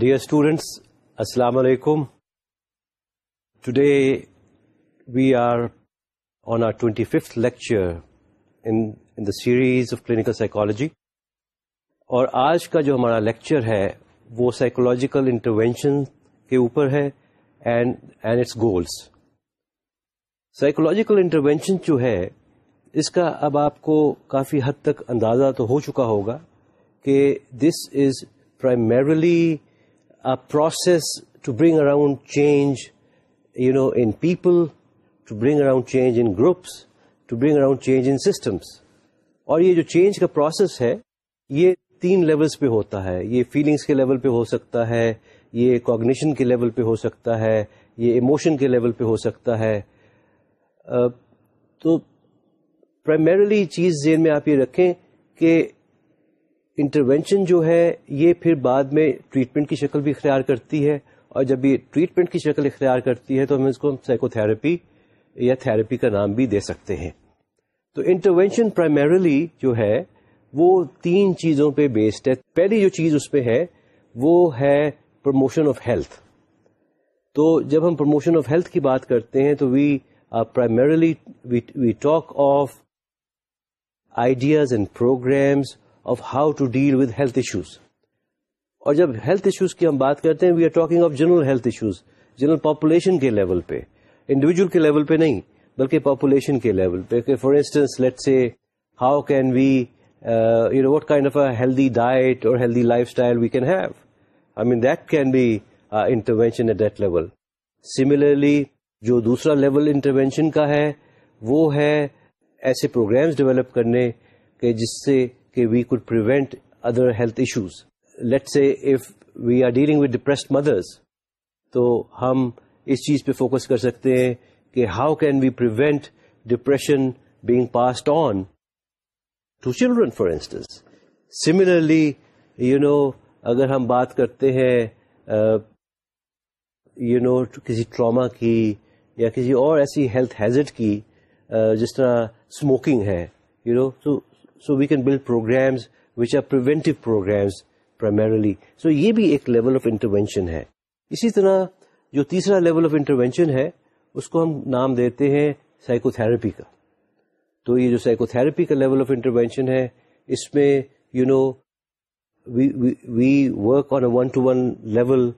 Uh, dear students, Assalamu alaikum. Today we are on our 25th lecture in the series of clinical psychology. اور آج کا جو ہمارا lecture ہے وہ سائیکولوجیکل انٹروینشن کے اوپر ہے and and its goals psychological intervention جو ہے اس کا اب آپ کو کافی حد تک اندازہ تو ہو چکا ہوگا کہ this is primarily process to bring around change you know in people to bring around change in groups to bring around change in systems اور یہ جو چینج کا پروسیس ہے، یہ تین لیولس پہ ہوتا ہے. یہ فیلنگس کے لیول پہ ہو سکتا ہے، یہ کوگنیشن کے لیول پہ ہو سکتا ہے، یہ ایموشن کے لیول پہ ہو سکتا ہے. Uh, تو پرائمرلی چیز ذہن میں آپ یہ رکھیں کہ انٹروینشن جو ہے، یہ پھر بعد میں ٹریٹمنٹ کی شکل بھی اختیار کرتی ہے۔ اور جب یہ ٹریٹمنٹ کی شکل اختیار کرتی ہے، تو ہم اس کو سائیکو تھراپی یا تھراپی کا نام بھی دے سکتے ہیں۔ تو انٹروینشن پرائمرلی جو ہے، وہ تین چیزوں پہ بیسڈ ہے۔ پہلی جو چیز اس پہ ہے، وہ ہے پروموشن آف ہیلتھ تو جب ہم پروموشن آف ہیلتھ کی بات کرتے ہیں، تو we primarily we talk of ideas and programmes of how to deal with health issues اور جب ہیلتھ ایشوز کی ہم بات کرتے ہیں we are talking of general health issues general population کے لیول پہ انڈیویجل کے لیول پہ نہیں، بلکہ پاپولیشن کے لیول پہ for instance let's say how can we you know what kind of a healthy diet اور healthy lifestyle we can have I mean that can be intervention at that level similarly جو دوسرا level intervention کا ہے، وہ ہے ایسے programmes develop کرنے کہ جس سے کہ we could prevent other health issues let's say if we are dealing with depressed mothers تو ہم اس چیز پہ فوکس کر سکتے ہیں کہ how can we prevent depression being passed on to children for instance similarly you know اگر ہم بات کرتے ہیں یو uh, نو کسی ٹراما کی یا کسی اور ایسی ہیلتھ ہیزٹ کی uh, جس طرح اسموکنگ ہے یو نو تو so we can build programmes which are preventive programmes primarily so یہ بھی ایک لیول آف انٹروینشن ہے اسی طرح جو تیسرا لیول آف انٹروینشن ہے اس کو ہم نام دیتے ہیں سائیکو تھراپی کا تو یہ جو سائیکو تھراپی کا لیول آف انٹروینشن ہے اس میں you know we work on a one to one level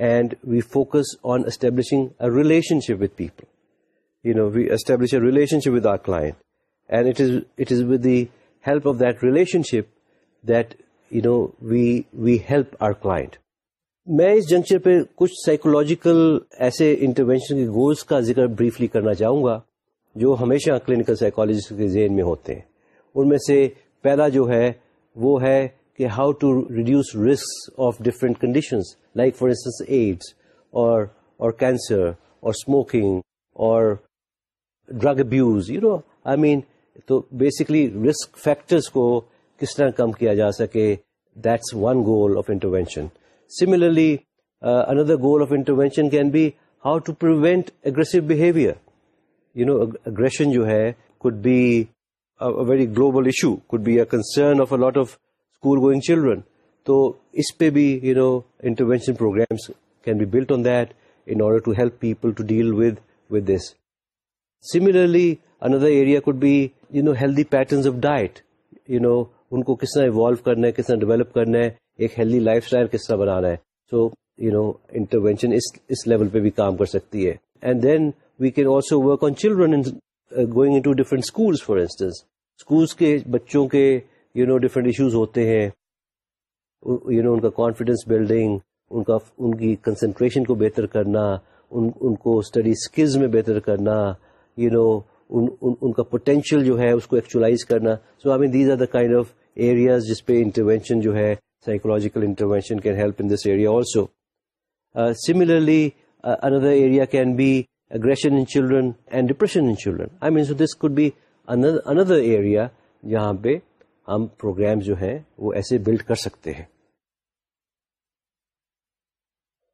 and we focus on establishing relationship with people you know we establish a relationship with our client and it is it is with the help of that relationship that you know we we help our client میں اس juncture پہ کچھ psychological ایسے intervention کے goals کا ذکر briefly کرنا چاہوں گا جو ہمیشہ کلینکل سائیکولوجسٹ کے ذہن میں ہوتے ہیں۔ ان میں سے پہلا جو ہے وہ ہے کہ how to reduce risk of different conditions like for instance AIDS اور اور کینسر اور اسموکنگ اور drug abuse you know I mean تو بیسکلی رسک فیکٹرس کو کس طرح کم کیا جا سکے that's one goal of intervention similarly another goal of intervention can be how to prevent aggressive behaviour you know aggression جو ہے could be very global issue could be a concern of a lot of school going children تو اس پہ بھی you know intervention programmes can be built on that in order to help people to deal with with this similarly another area could be you know healthy patterns of diet you know ان کو کس طرح evolve کرنا ہے، کس طرح develop کرنا ہے، ایک ہیلدی لائف اسٹائل کس طرح بنانا ہے. سو یو نو انٹروینشن اس لیول پہ بھی کام کر سکتی ہے. And then we can also work on children going into different schools for instance schools کے بچوں کے یو نو ڈفرنٹ ایشوز ہوتے ہیں. یو نو ان کا کانفیڈینس بلڈنگ ان کا، ان کی کنسنٹریشن کو بہتر کرنا، ان ان کو اسٹڈی اسکلز میں بہتر کرنا یو نو ان کا پوٹینشیل جو ہے اس کو ایکچولائز کرنا. So I mean these are the kind of areas جس پہ انٹروینشن جو ہے psychological intervention can help in this area also similarly another area can be aggression in children and depression in children I mean so this could be another area جہاں پہ ہم programme جو ہیں وہ ایسے بلڈ کر سکتے ہیں.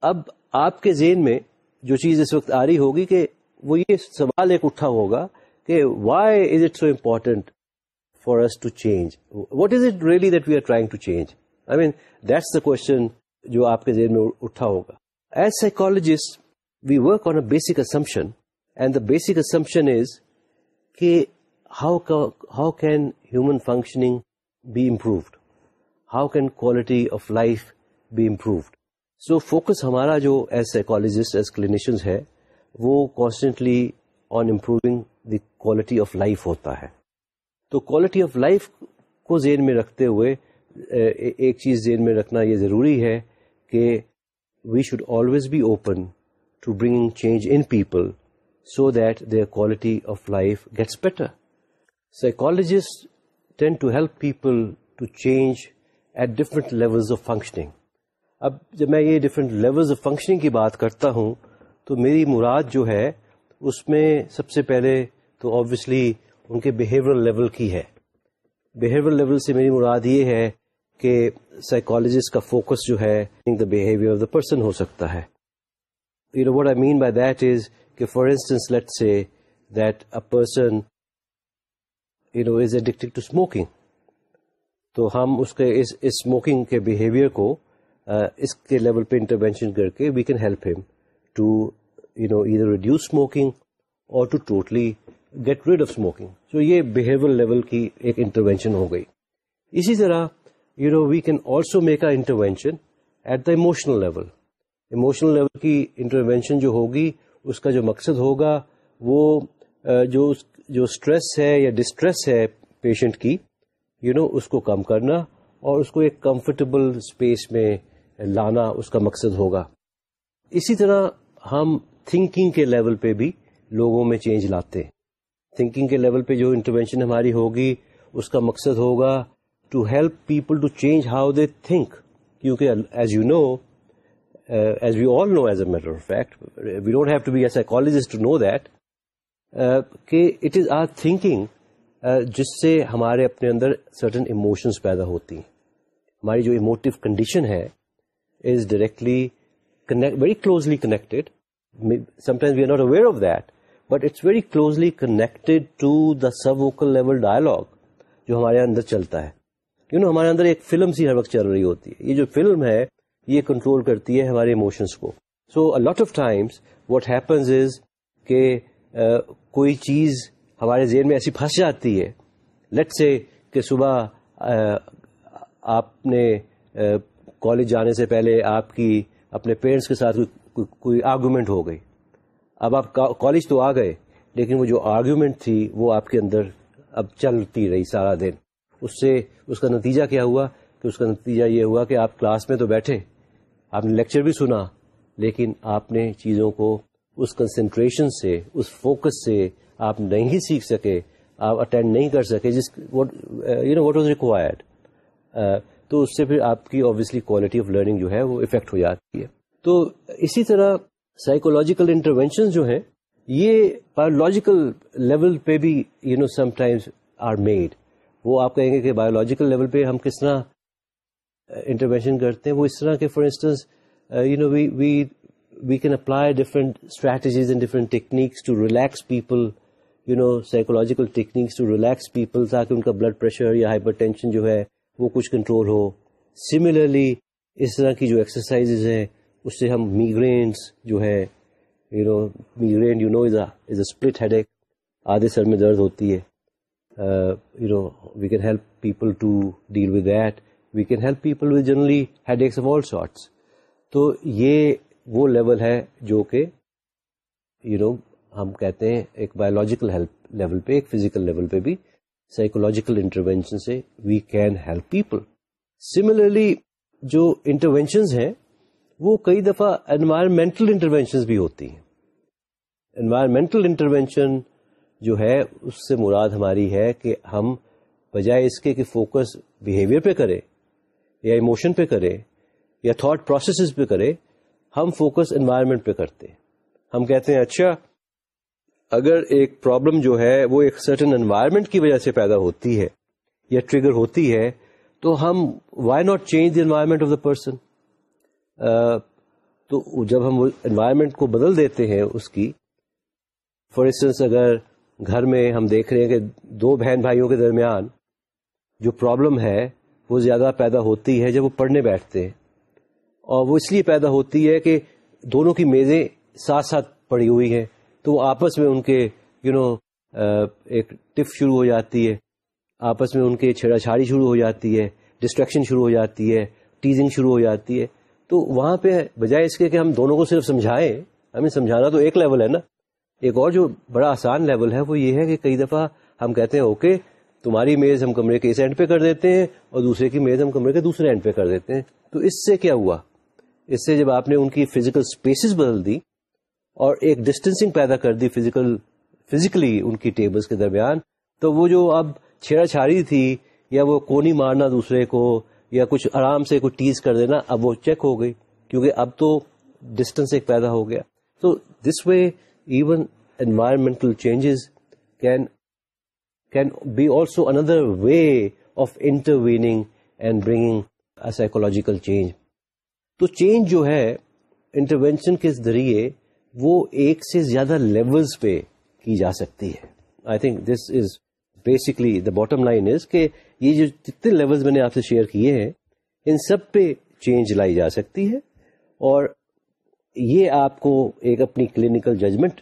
اب آپ کے ذہن میں جو چیز اس وقت آ رہی ہوگی کہ وہ یہ سوال ایک اٹھا ہوگا کہ why is it so important for us to change what is it really that we are trying to change I mean that's the question جو آپ کے ذہن میں اٹھا ہوگا. As psychologist we work on a basic assumption and the basic assumption is کہ how how can human functioning be improved how can quality of life be improved so focus ہمارا جو ایز سائیکالوجسٹ ایز کلینیشنز ہے، وہ constantly on improving the quality of life ہوتا ہے۔ تو quality of life کو ذہن میں رکھتے ہوئے ایک چیز ذہن میں رکھنا یہ ضروری ہے کہ we should always be open to bring change in people so that their quality of life gets better psychologist tend to help people to change at different level of functioning اب جب میں یہ ڈفرینٹ لیولز آف فنکشننگ کی بات کرتا ہوں، تو میری مراد جو ہے اس میں سب سے پہلے تو آبویسلی ان کے بیہیورل لیول کی ہے۔ بیہیورل لیول سے میری مراد یہ ہے کہ سائیکالوجسٹ کا فوکس جو ہے the behaviour of the person ہو سکتا ہے۔ You know what I mean by that is کہ for instance let's say that a person you know is addicted to smoking تو ہم اس کے اس اسموکنگ کے بیہیویئر کو uh, اس کے لیول پہ انٹروینشن کر کے وی کین ہیلپ ہم to you know either reduce smoking اور to totally get rid of smoking so یہ بہیویئر لیول کی ایک انٹروینشن ہو گئی اسی طرح you know we can also make an intervention at the emotional level emotional level کی انٹروینشن جو ہوگی اس کا جو مقصد ہوگا وہ جو جو اسٹریس ہے یا ڈسٹریس ہے پیشنٹ کی یو you نو know, اس کو کم کرنا اور اس کو ایک کمفرٹیبل اسپیس میں لانا اس کا مقصد ہوگا اسی طرح ہم تھنکنگ کے لیول پہ بھی لوگوں میں چینج لاتے ہیں۔ تھنکنگ کے لیول پہ جو انٹروینشن ہماری ہوگی اس کا مقصد ہوگا to help people to change how they think کیونکہ as you know as we all know as a matter of fact we don't have to be a psychologist to know that کہ it is our thinking جس سے ہمارے اپنے اندر certain emotions پیدا ہوتی ہیں۔ ہماری جو ایموٹیو کنڈیشن ہے is directly connect, very closely connected. Sometimes we are not aware of that, but it's very closely connected to the subvocal level dialogue جو ہمارے اندر چلتا ہے۔ یو نو ہمارے اندر ایک فلم سی ہر وقت چل رہی ہوتی ہے۔ یہ جو فلم ہے یہ کنٹرول کرتی ہے ہمارے ایموشنس کو۔ So lot of times what happens is کہ uh, کوئی چیز ہمارے ذہن میں ایسی پھنس جاتی ہے۔ لیٹ سے کہ صبح uh, آپ نے uh, کالج جانے سے پہلے آپ کی اپنے پیرنٹس کے ساتھ کوئی کوئی آرگومنٹ ہو گئی۔ اب آپ کالج تو آ گئے، لیکن وہ جو آرگیومنٹ تھی وہ آپ کے اندر اب چلتی رہی سارا دن۔ اس سے اس کا نتیجہ کیا ہوا؟ کہ اس کا نتیجہ یہ ہوا کہ آپ کلاس میں تو بیٹھے۔ آپ نے لیکچر بھی سنا، لیکن آپ نے چیزوں کو اس کنسنٹریشن سے، اس فوکس سے آپ نہیں سیکھ سکے، آپ اٹینڈ نہیں کر سکے، جس you know what was required تو اس سے پھر آپ کی آبویسلی کوالٹی آف لرننگ جو ہے وہ افیکٹ ہو جاتی ہے۔ تو اسی طرح سائیکولوجیکل انٹروینشن جو ہیں، یہ بایولوجیکل لیول پہ بھی you know sometimes are made وہ آپ کہیں گے کہ بایولوجیکل لیول پہ ہم کس طرح انٹروینشن کرتے ہیں، وہ اس طرح کے for instance you know we we we can apply different strategies and different techniques to relax people you know psychological techniques to relax people تاکہ ان کا بلڈ پریشر یا ہائپر ٹینشن جو ہے، وہ کچھ کنٹرول ہو. سملرلی اس طرح کی جو ایکسرسائز ہیں اس سے ہم میگرینس جو ہے you know migraine you know is a split head ایک آدھے سر میں درد ہوتی ہے. You know we can help people to deal with that we can help people with generally headaches of all sorts تو یہ وہ لیول ہے جو کہ یو نو ہم کہتے ہیں ایک بایولوجیکل ہیلپ لیول پہ، ایک فزیکل لیول پہ بھی سائیکولوجیکل انٹروینشن سے we can help people similarly جو انٹروینشنز ہیں وہ کئی دفعہ انوائرمنٹل انٹروینشن بھی ہوتی ہیں۔ انوائرمنٹل انٹروینشن جو ہے، اس سے مراد ہماری ہے کہ ہم بجائے اس کے کہ فوکس بیہیویئر پہ کرے یا ایموشن پہ کرے یا تھاٹ پروسیسز پہ کرے ہم فوکس انوائرمنٹ پہ کرتے ہم کہتے ہیں اچھا اگر ایک پرابلم جو ہے وہ ایک سرٹن انوائرمنٹ کی وجہ سے پیدا ہوتی ہے یا ٹریگر ہوتی ہے، تو ہم why not change the environment of the person تو جب ہم انوائرمنٹ کو بدل دیتے ہیں اس کی فار انسٹنس اگر گھر میں ہم دیکھ رہے ہیں کہ دو بہن بھائیوں کے درمیان جو پرابلم ہے، وہ زیادہ پیدا ہوتی ہے جب وہ پڑھنے بیٹھتے ہیں۔ اور وہ اس لیے پیدا ہوتی ہے کہ دونوں کی میزیں ساتھ ساتھ پڑی ہوئی ہیں، تو وہ آپس میں ان کے یو نو ایک ٹف شروع ہو جاتی ہے۔ آپس میں ان کے چھیڑا چھاڑی شروع ہو جاتی ہے ڈسٹریکشن شروع ہو جاتی ہے ٹیزنگ شروع ہو جاتی ہے۔ تو وہاں پہ بجائے اس کے کہ ہم دونوں کو صرف سمجھائیں، ہمیں سمجھانا تو ایک لیول ہے نا۔ ایک اور جو بڑا آسان لیول ہے وہ یہ ہے کہ کئی دفعہ ہم کہتے ہیں اوکے تمہاری میز ہم کمرے کے اس اینڈ پہ کر دیتے ہیں اور دوسرے کی میز ہم کمرے کے دوسرے اینڈ پہ کر دیتے ہیں۔ تو اس سے کیا ہوا؟ اس سے جب آپ نے ان کی فزیکل اسپیسیز بدل دی اور ایک ڈسٹینسنگ پیدا کر دی فزیکل فزیکلی ان کی ٹیبلز کے درمیان، تو وہ جو اب چھیڑا چھاڑی تھی یا وہ کونی مارنا دوسرے کو یا کچھ آرام سے کچھ ٹیز کر دینا، اب وہ چیک ہو گئی، کیونکہ اب تو ڈسٹینس ایک پیدا ہو گیا۔ تو this way even environmental changes can can be also another way of intervening and bringing psychological change تو چینج جو ہے انٹروینشن کے ذریعے وہ ایک سے زیادہ لیولز پہ کی جا سکتی ہے۔ I think this is basically the bottom line is کہ یہ جو جتنے لیولز میں نے آپ سے شیئر کیے ہیں، ان سب پہ چینج لائی جا سکتی ہے اور یہ آپ کو ایک اپنی کلینکل ججمنٹ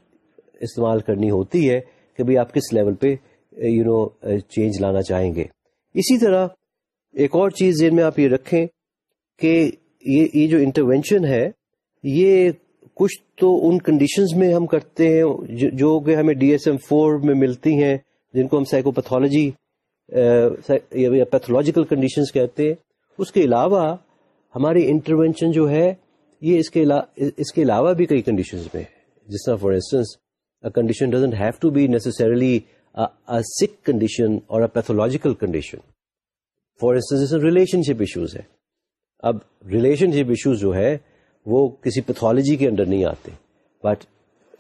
استعمال کرنی ہوتی ہے کہ بھائی آپ کس لیول پہ یو نو چینج لانا چاہیں گے۔ اسی طرح ایک اور چیز ذہن میں آپ یہ رکھیں کہ یہ جو انٹروینشن ہے، یہ کچھ تو ان کنڈیشنز میں ہم کرتے ہیں جو کہ ہمیں ڈی ایس ایم فور میں ملتی ہیں۔ جن کو ہم سائیکوپیتھولوجی یا پیتھولوجیکل کنڈیشنز کہتے ہیں، اس کے علاوہ ہماری انٹروینشن جو ہے، یہ اس کے اس کے علاوہ بھی کئی کنڈیشنز میں جس طرح for instance condition doesn't have to be necessarily sick condition اور pathological condition for instance relationship issues ہے اب ریلیشن شپ ایشوز جو ہے وہ کسی پیتھولوجی کے انڈر نہیں آتے۔ بٹ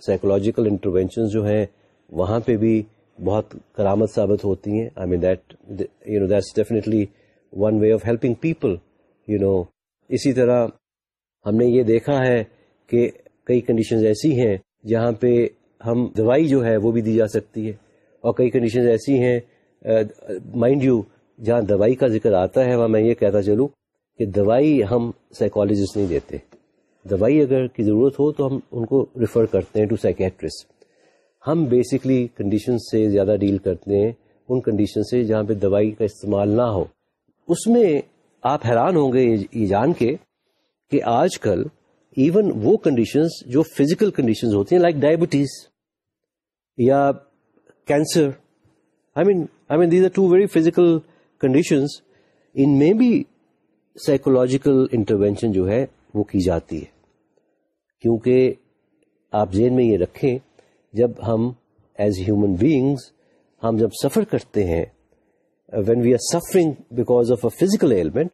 سائیکولوجیکل انٹروینشن جو ہیں، وہاں پہ بھی بہت کرامت ثابت ہوتی ہیں۔ I mean that you know that's definitely one way of helping people you know اسی طرح ہم نے یہ دیکھا ہے کہ کئی کنڈیشنز ایسی ہیں جہاں پہ ہم دوائی جو ہے وہ بھی دی جا سکتی ہے اور کئی کنڈیشنز ایسی ہیں مائنڈ یو جہاں دوائی کا ذکر آتا ہے، وہاں میں یہ کہتا چلوں کہ دوائی ہم سائیکالوجسٹ نہیں دیتے۔ دوائی اگر کی ضرورت ہو تو ہم ان کو ریفر کرتے ہیں ٹو سائکیٹرسٹ ہم بیسکلی کنڈیشن سے زیادہ ڈیل کرتے ہیں، ان کنڈیشن سے جہاں پہ دوائی کا استعمال نہ ہو۔ اس میں آپ حیران ہوں گے یہ جان کے کہ آج کل ایون وہ کنڈیشنز جو فزیکل کنڈیشنز ہوتی ہیں لائک ڈائبٹیز یا cancer I mean I mean these are two very physical conditions ان میں بھی سائیکولوجیکل انٹروینشن جو ہے وہ کی جاتی ہے۔ کیونکہ آپ ذہن میں یہ رکھیں جب ہم ایز ہیومن بینگز ہم جب سفر کرتے ہیں when we are suffering because of a physical element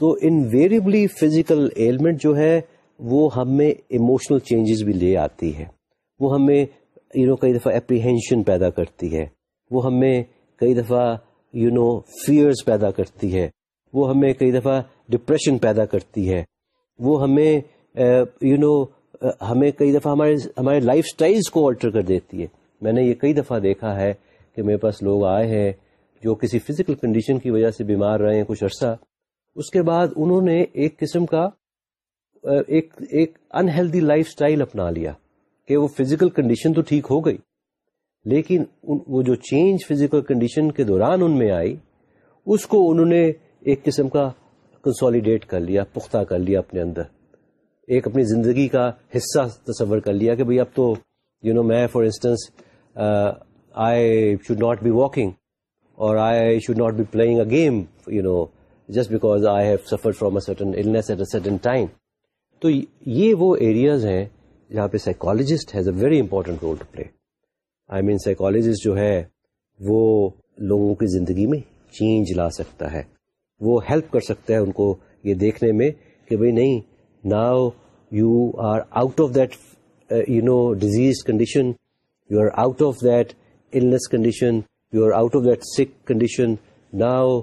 تو انویریبلی فزیکل ایلمنٹ جو ہے، وہ ہمیں ایموشنل چینجز بھی لے آتی ہے۔ وہ ہمیں یو نو کئی دفعہ اپریہینشن پیدا کرتی ہے۔ وہ ہمیں کئی دفعہ یو نو فیئرز پیدا کرتی ہے۔ وہ ہمیں کئی دفعہ ڈپریشن پیدا کرتی ہے۔ وہ ہمیں یو نو ہمیں کئی دفعہ ہمارے ہمارے لائف اسٹائل کو آلٹر کر دیتی ہے۔ میں نے یہ کئی دفعہ دیکھا ہے کہ میرے پاس لوگ آئے ہیں جو کسی فزیکل کنڈیشن کی وجہ سے بیمار رہے ہیں، کچھ عرصہ۔ اس کے بعد انہوں نے ایک قسم کا ایک ایک انہیلدی لائف اسٹائل اپنا لیا کہ وہ فزیکل کنڈیشن تو ٹھیک ہو گئی، لیکن وہ جو چینج فزیکل کنڈیشن کے دوران ان میں آئی، اس کو انہوں نے ایک قسم کا کنسالیڈیٹ کر لیا، پختہ کر لیا اپنے اندر۔ ایک اپنی زندگی کا حصہ تصور کر لیا کہ بھائی اب تو یو نو میں for instance I should not be walking اور I should not be playing a game you know just because I have suffer from a certain illness at a certain time تو یہ وہ areas ہیں جہاں پہ psychologist has a very important role to play I mean psychologist جو ہے وہ لوگوں کی زندگی میں چینج لا سکتا ہے. وہ ہیلپ کر سکتا ہے ان کو یہ دیکھنے میں کہ بھائی نہیں now you are out of that you know disease condition you are out of that illness condition you are out of that sick condition now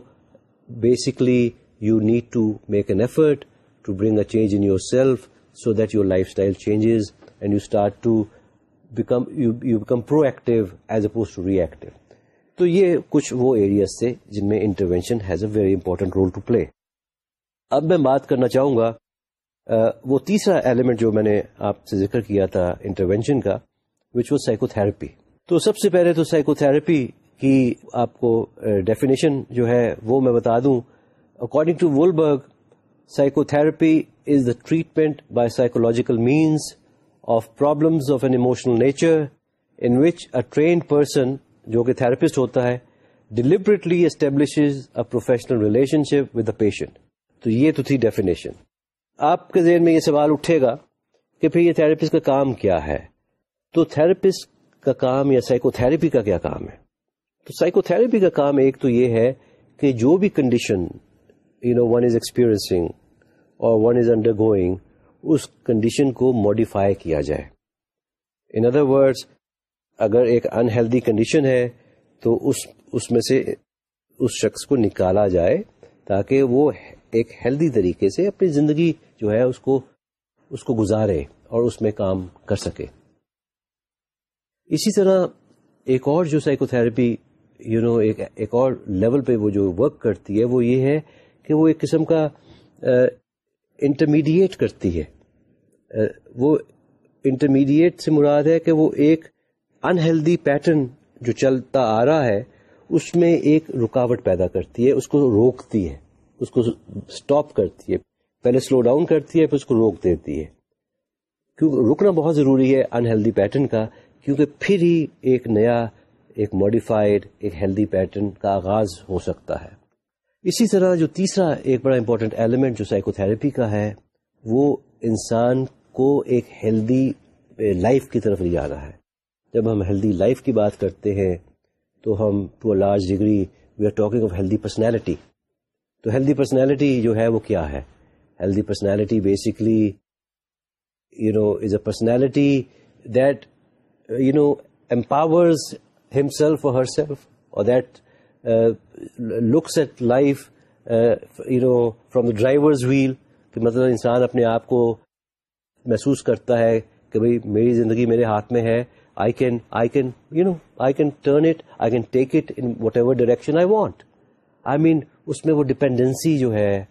basically you need to make an effort to bring a change in yourself so that your lifestyle changes and you start to become you become proactive as opposed to reactive تو یہ کچھ وہ areas تھے جن میں intervention has a very important role to play اب میں بات کرنا چاہوں گا وہ تیسرا ایلیمنٹ جو میں نے آپ سے ذکر کیا تھا انٹروینشن کا وچ واز سائیکو تھراپی تو سب سے پہلے تو سائیکو تھراپی کی آپ کو ڈیفینیشن جو ہے وہ میں بتا دوں۔ According to Wolberg psychotherapy is the treatment by psychological means of problems of an emotional nature in which a trained person جو کہ تھراپسٹ ہوتا ہے deliberately establish a professional relationship with the patient تو یہ تو تھی ڈیفینیشن آپ کے ذہن میں یہ سوال اٹھے گا کہ پھر یہ تھراپسٹ کا کام کیا ہے؟ تو تھراپسٹ کا کام یا سائیکو تھراپی کا کیا کام ہے؟ تو سائیکو تھراپی کا کام ایک تو یہ ہے کہ جو بھی condition you know one is experiencing اور ون از انڈر گوئنگ اس کنڈیشن کو ماڈیفائی کیا جائے۔ ان ادر ورڈس اگر ایک انہیلدی کنڈیشن ہے تو اس اس میں سے اس شخص کو نکالا جائے تاکہ وہ ایک ہیلدی طریقے سے اپنی زندگی جو ہے اس کو اس کو گزارے اور اس میں کام کر سکے۔ اسی طرح ایک اور جو سائیکو تھراپی یو نو ایک اور لیول پہ وہ جو ورک کرتی ہے وہ یہ ہے کہ وہ ایک قسم کا انٹرمیڈیٹ کرتی ہے۔ وہ انٹرمیڈیٹ سے مراد ہے کہ وہ ایک انہیلدی پیٹرن جو چلتا آ رہا ہے، اس میں ایک رکاوٹ پیدا کرتی ہے، اس کو روکتی ہے، اس کو اسٹاپ کرتی ہے۔ پہلے سلو ڈاؤن کرتی ہے، پھر اس کو روک دیتی ہے۔ کیونکہ رکنا بہت ضروری ہے انہیلدی پیٹرن کا، کیونکہ پھر ہی ایک نیا، ایک ماڈیفائڈ ایک ہیلدی پیٹرن کا آغاز ہو سکتا ہے۔ اسی طرح جو تیسرا ایک بڑا امپورٹنٹ ایلیمنٹ جو سائیکو تھراپی کا ہے، وہ انسان کو ایک ہیلدی لائف کی طرف لے جانا ہے۔ جب ہم ہیلدی لائف کی بات کرتے ہیں، تو ہم to a large degree we are talking of healthy personality تو ہیلدی پرسنالٹی جو ہے، وہ کیا ہے؟ Healthy personality basically you know is a personality that you know empowers himself اور ہر سیلف اور that looks at life you know from the driver's wheel کہ مطلب انسان اپنے آپ کو محسوس کرتا ہے کہ بھائی میری زندگی میرے ہاتھ میں ہے I can I can you know I can turn it I can take it in whatever direction I want I mean اس میں وہ ڈپینڈنسی جو ہے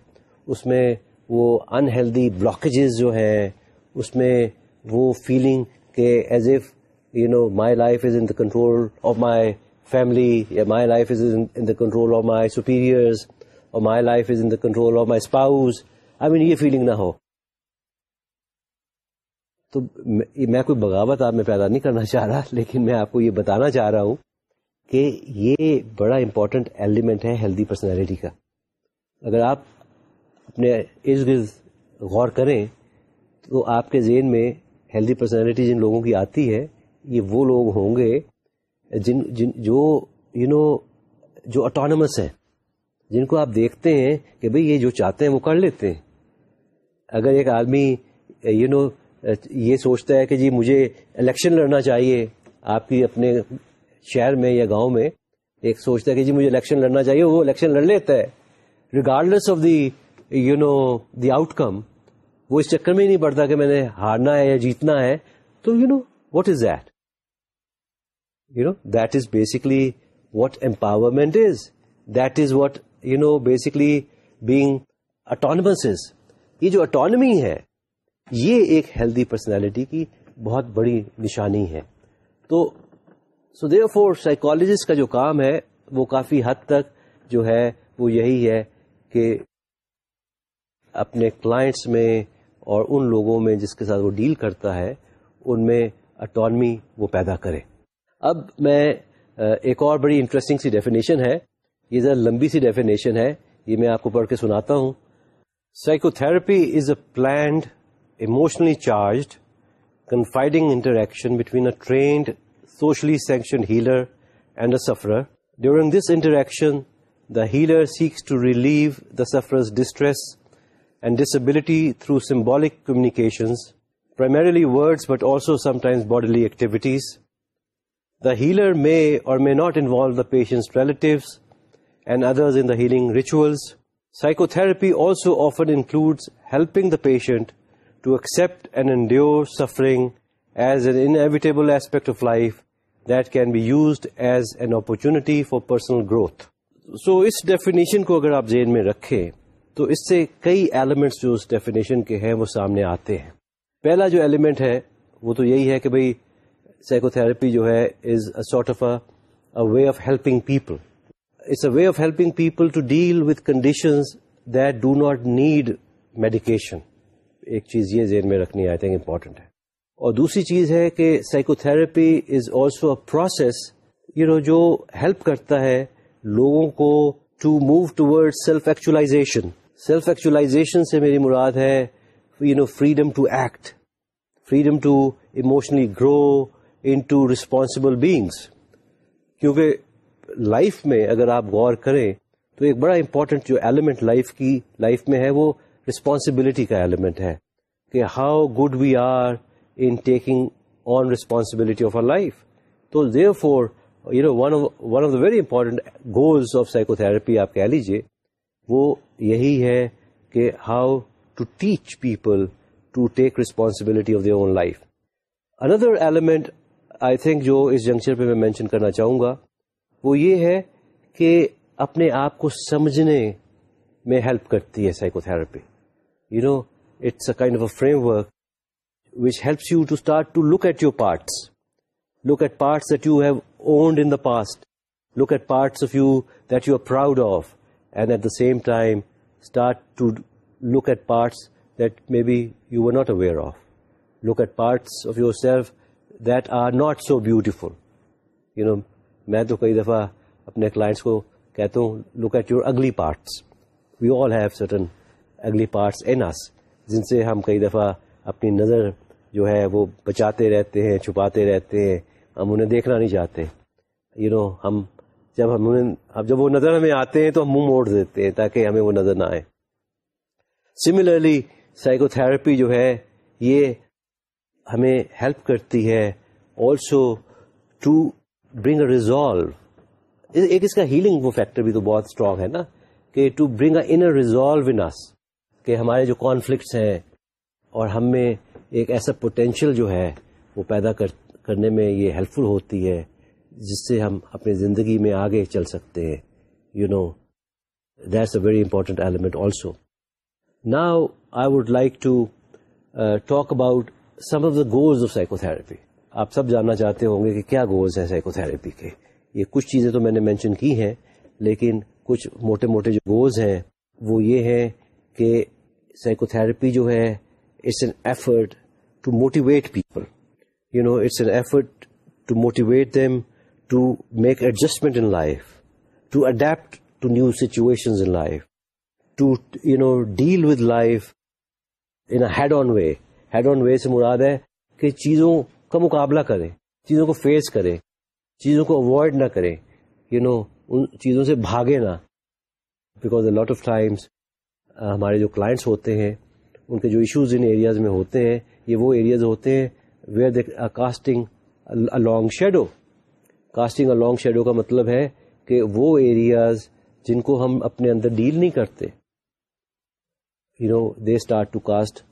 اس میں وہ انہیلدی بلاکیجز جو ہے اس میں وہ فیلنگ کہ as if you know my life is in the control of my family یا my life is in the control of my superiors اور my life is in the control of my spouse I mean یہ feeling نہ ہو۔ تو میں کوئی بغاوت آپ میں پیدا نہیں کرنا چاہ رہا، لیکن میں آپ کو یہ بتانا چاہ رہا ہوں کہ یہ بڑا امپورٹنٹ ایلیمنٹ ہے ہیلدی پرسنالٹی کا۔ اگر آپ اپنے ارد گرد غور کریں تو آپ کے ذہن میں ہیلدی پرسنالٹی جن لوگوں کی آتی ہے یہ وہ لوگ ہوں گے جن جن جو یو you نو know, جو اٹانومس ہیں جن کو آپ دیکھتے ہیں کہ بھئی یہ جو چاہتے ہیں وہ کر لیتے ہیں۔ اگر ایک آدمی یو you نو know, یہ سوچتا ہے کہ جی مجھے الیکشن لڑنا چاہیے آپ کی اپنے شہر میں یا گاؤں میں ایک سوچتا ہے کہ جی مجھے الیکشن لڑنا چاہیے وہ الیکشن لڑ لیتا ہے۔ Regardless of the you know the outcome وہ اس چکر میں ہی نہیں پڑتا کہ میں نے ہارنا ہے یا جیتنا ہے، تو you know what is that you know that is basically what empowerment is that is what you know basically being autonomous یہ جو اٹانمی ہے، یہ ایک ہیلدی پرسنالٹی کی بہت بڑی نشانی ہے۔ تو سو دیو فور سائیکالوجسٹ کا جو کام ہے، وہ کافی حد تک جو ہے، وہ یہی ہے کہ اپنے کلائنٹس میں اور ان لوگوں میں جس کے ساتھ وہ ڈیل کرتا ہے ان میں اٹانمی وہ پیدا کرے۔ اب میں ایک اور بڑی انٹرسٹنگ سی ڈیفینیشن ہے۔ یہ ذرا لمبی سی ڈیفینیشن ہے۔ یہ میں آپ کو پڑھ کے سناتا ہوں۔ Psychotherapy is a planned emotionally charged, confiding interaction between a trained socially sanctioned healer and a sufferer. During this interaction, the healer seeks to relieve the sufferer's distress and disability through symbolic communications, primarily words but also sometimes bodily activities. The healer may or may not involve the patient's relatives and others in the healing rituals. Psychotherapy also often includes helping the patient to accept and endure suffering as an inevitable aspect of life that can be used as an opportunity for personal growth. So, اس definition کو اگر آپ ذہن میں رکھیں تو اس سے کئی ایلیمنٹس جو اس ڈیفینیشن کے ہیں وہ سامنے آتے ہیں۔ پہلا جو ایلیمنٹ ہے وہ تو یہی ہے کہ بھائی سائیکو تھراپی جو ہے is a sort of a way of helping people it's a way of helping people to deal with conditions that do not need medication ایک چیز یہ ذہن میں رکھنی آئی تھنک امپورٹنٹ ہے۔ اور دوسری چیز ہے کہ psychotherapy is also a process you know جو ہیلپ کرتا ہے لوگوں کو to move toward self actualization self actualization سے میری مراد ہے you know freedom to act freedom to emotionally grow into responsible beings کیونکہ لائف میں اگر آپ غور کریں، تو ایک بڑا امپورٹنٹ جو ایلیمنٹ لائف کی لائف میں ہے وہ ریسپانسبلٹی کا ایلیمنٹ ہے، کہ how good we are in taking on responsibility of our life تو therefore you know one of the very important goals of psychotherapy آپ کہہ لیجیے وہ یہی ہے کہ how to teach people to take responsibility of their own life another element I think جو اس جنکچر پہ میں مینشن کرنا چاہوں گا، وہ یہ ہے کہ اپنے آپ کو سمجھنے میں ہیلپ کرتی ہے psychotherapy you know it's a kind of a framework which helps you to start to look at your parts look at parts that you have owned in the past look at parts of you that you are proud of and at the same time start to look at parts that maybe you are not aware of look at parts of yourself that are not so beautiful you know میں تو کئی دفعہ اپنے clients کو کہتا ہوں look at your ugly parts we all have certain ugly parts N اس جن سے ہم کئی دفعہ اپنی نظر جو ہے وہ بچاتے رہتے ہیں، چھپاتے رہتے ہیں، ہم انہیں دیکھنا نہیں چاہتے. یو نو ہم جب ہم اب جب وہ نظر ہمیں آتے ہیں تو ہم منہ موڑ دیتے ہیں تاکہ ہمیں وہ نظر نہ آئے۔ سملرلی سائیکو تھراپی جو ہے، یہ ہمیں ہیلپ کرتی ہے۔ Also to bring a resolve ایک اس کا ہیلنگ وہ فیکٹر بھی تو بہت اسٹرانگ ہے نا، کہ to bring a inner resolve ان اس کہ ہمارے جو کانفلکٹس ہیں اور ہم میں ایک ایسا پوٹینشیل جو ہے، وہ پیدا کرنے میں یہ ہیلپ فل ہوتی ہے۔ جس سے ہم اپنی زندگی میں آگے چل سکتے ہیں۔ You know that's a very important element also now I would like to talk about some of the goals of psychotherapy آپ سب جاننا چاہتے ہوں گے کہ کیا گولز ہیں سائیکو تھراپی کے؟ یہ کچھ چیزیں تو میں نے مینشن کی ہیں، لیکن کچھ موٹے موٹے جو گولز ہیں، وہ یہ ہیں کہ سائیکو تھراپی جو ہے it's an effort to motivate people you know it's an effort to motivate them to make adjustment in life to adapt to new situation in life to you know deal with life in head on way head on way سے مراد ہے کہ چیزوں کا مقابلہ کریں، چیزوں کو فیس کریں، چیزوں کو اوائڈ نہ کریں یو نو ان چیزوں سے بھاگے نہ. Because a lot of times ہمارے جو کلائنٹس ہوتے ہیں، ان کے جو ایشوز ان ایریاز میں ہوتے ہیں، یہ وہ ایریاز ہوتے ہیں where they casting long shadow casting long shadow کا مطلب ہے کہ وہ ایریاز جن کو ہم اپنے اندر ڈیل نہیں کرتے۔ You know they start to cast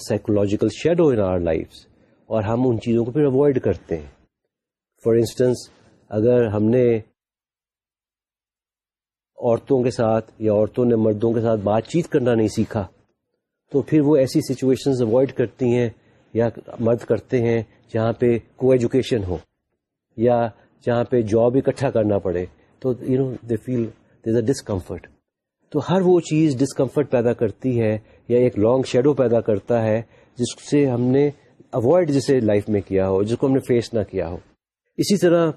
psychological shadow in our life اور ہم ان چیزوں کو پھر اوائڈ کرتے ہیں۔ فار انسٹنس اگر ہم نے عورتوں کے ساتھ یا عورتوں نے مردوں کے ساتھ بات چیت کرنا نہیں سیکھا، تو پھر وہ ایسی سچویشن اوائڈ کرتی ہیں یا مرد کرتے ہیں جہاں پہ کو ایجوکیشن ہو یا جہاں پہ جاب اکٹھا کرنا پڑے، تو you know they feel this a discomfort تو ہر وہ چیز ڈسکمفرٹ پیدا کرتی ہے یا ایک لانگ شیڈو پیدا کرتا ہے، جس سے ہم نے اوائڈ جسے لائف میں کیا ہو، جس کو ہم نے فیس نہ کیا ہو۔ اسی طرح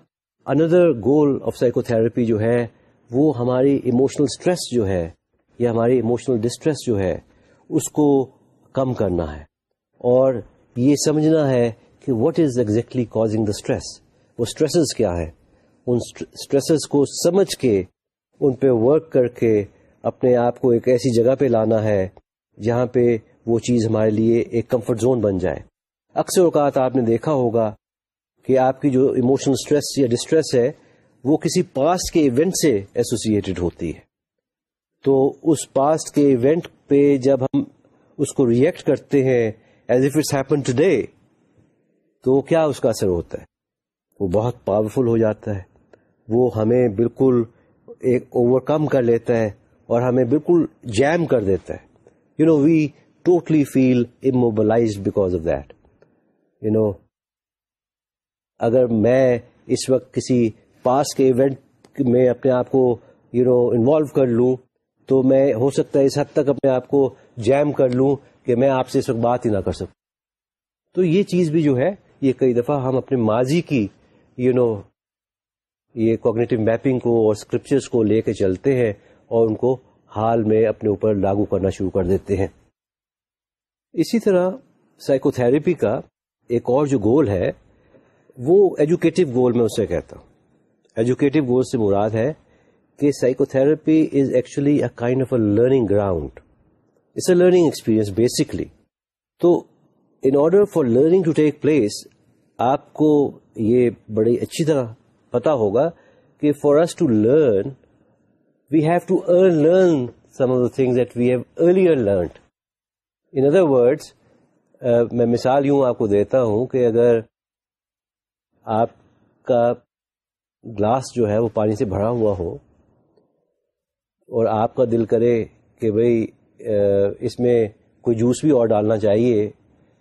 another goal of psycho therapy جو ہے، وہ ہماری ایموشنل اسٹریس جو ہے یا ہماری ایموشنل ڈسٹریس جو ہے، اس کو کم کرنا ہے۔ اور یہ سمجھنا ہے کہ what is exactly causing the stress وہ اسٹریسز کیا ہیں؟ ان اسٹریسز کو سمجھ کے، ان پہ ورک کر کے اپنے آپ کو ایک ایسی جگہ پہ لانا ہے جہاں پہ وہ چیز ہمارے لیے ایک کمفرٹ زون بن جائے۔ اکثر اوقات آپ نے دیکھا ہوگا کہ آپ کی جو ایموشنل اسٹریس یا ڈسٹریس ہے، وہ کسی پاسٹ کے ایونٹ سے ایسوسیٹڈ ہوتی ہے۔ تو اس پاسٹ کے ایونٹ پہ جب ہم اس کو ریئیکٹ کرتے ہیں as if it's happen today تو کیا اس کا اثر ہوتا ہے؟ وہ بہت پاورفل ہو جاتا ہے۔ وہ ہمیں بالکل ایک اوور کم کر لیتا ہے اور ہمیں بالکل جیم کر دیتا ہے۔ You know we totally feel immobilize because of that you know اگر میں اس وقت کسی پاس کے ایونٹ میں اپنے آپ کو یو نو انوالو کر لوں، تو میں ہو سکتا ہے اس حد تک اپنے آپ کو جیم کر لوں کہ میں آپ سے اس وقت بات ہی نہ کر سکوں۔ تو یہ چیز بھی جو ہے، یہ کئی دفعہ ہم اپنے ماضی کی یو you نو know, یہ کوگنیٹو میپنگ کو اور اسکرپچرس کو لے کے چلتے ہیں اور ان کو حال میں اپنے اوپر لاگو کرنا شروع کر دیتے ہیں۔ اسی طرح سائیکو تھراپی کا ایک اور جو گول ہے وہ ایجوکیٹو گول میں اسے کہتا ہوں۔ ایجوکیٹو گول سے مراد ہے کہ psychotherapy is actually a kind of a learning ground it's a learning experience basically تو in order for learning to take place آپ کو یہ بڑی اچھی طرح پتا ہوگا کہ for us to learn we have to unlearn some of the thing that we have earlier learned in other words میں مثال یوں آپ کو دیتا ہوں کہ اگر آپ کا گلاس جو ہے وہ پانی سے بھرا ہوا ہو اور آپ کا دل کرے کہ بھئی اس میں کوئی جوس بھی اور ڈالنا چاہیے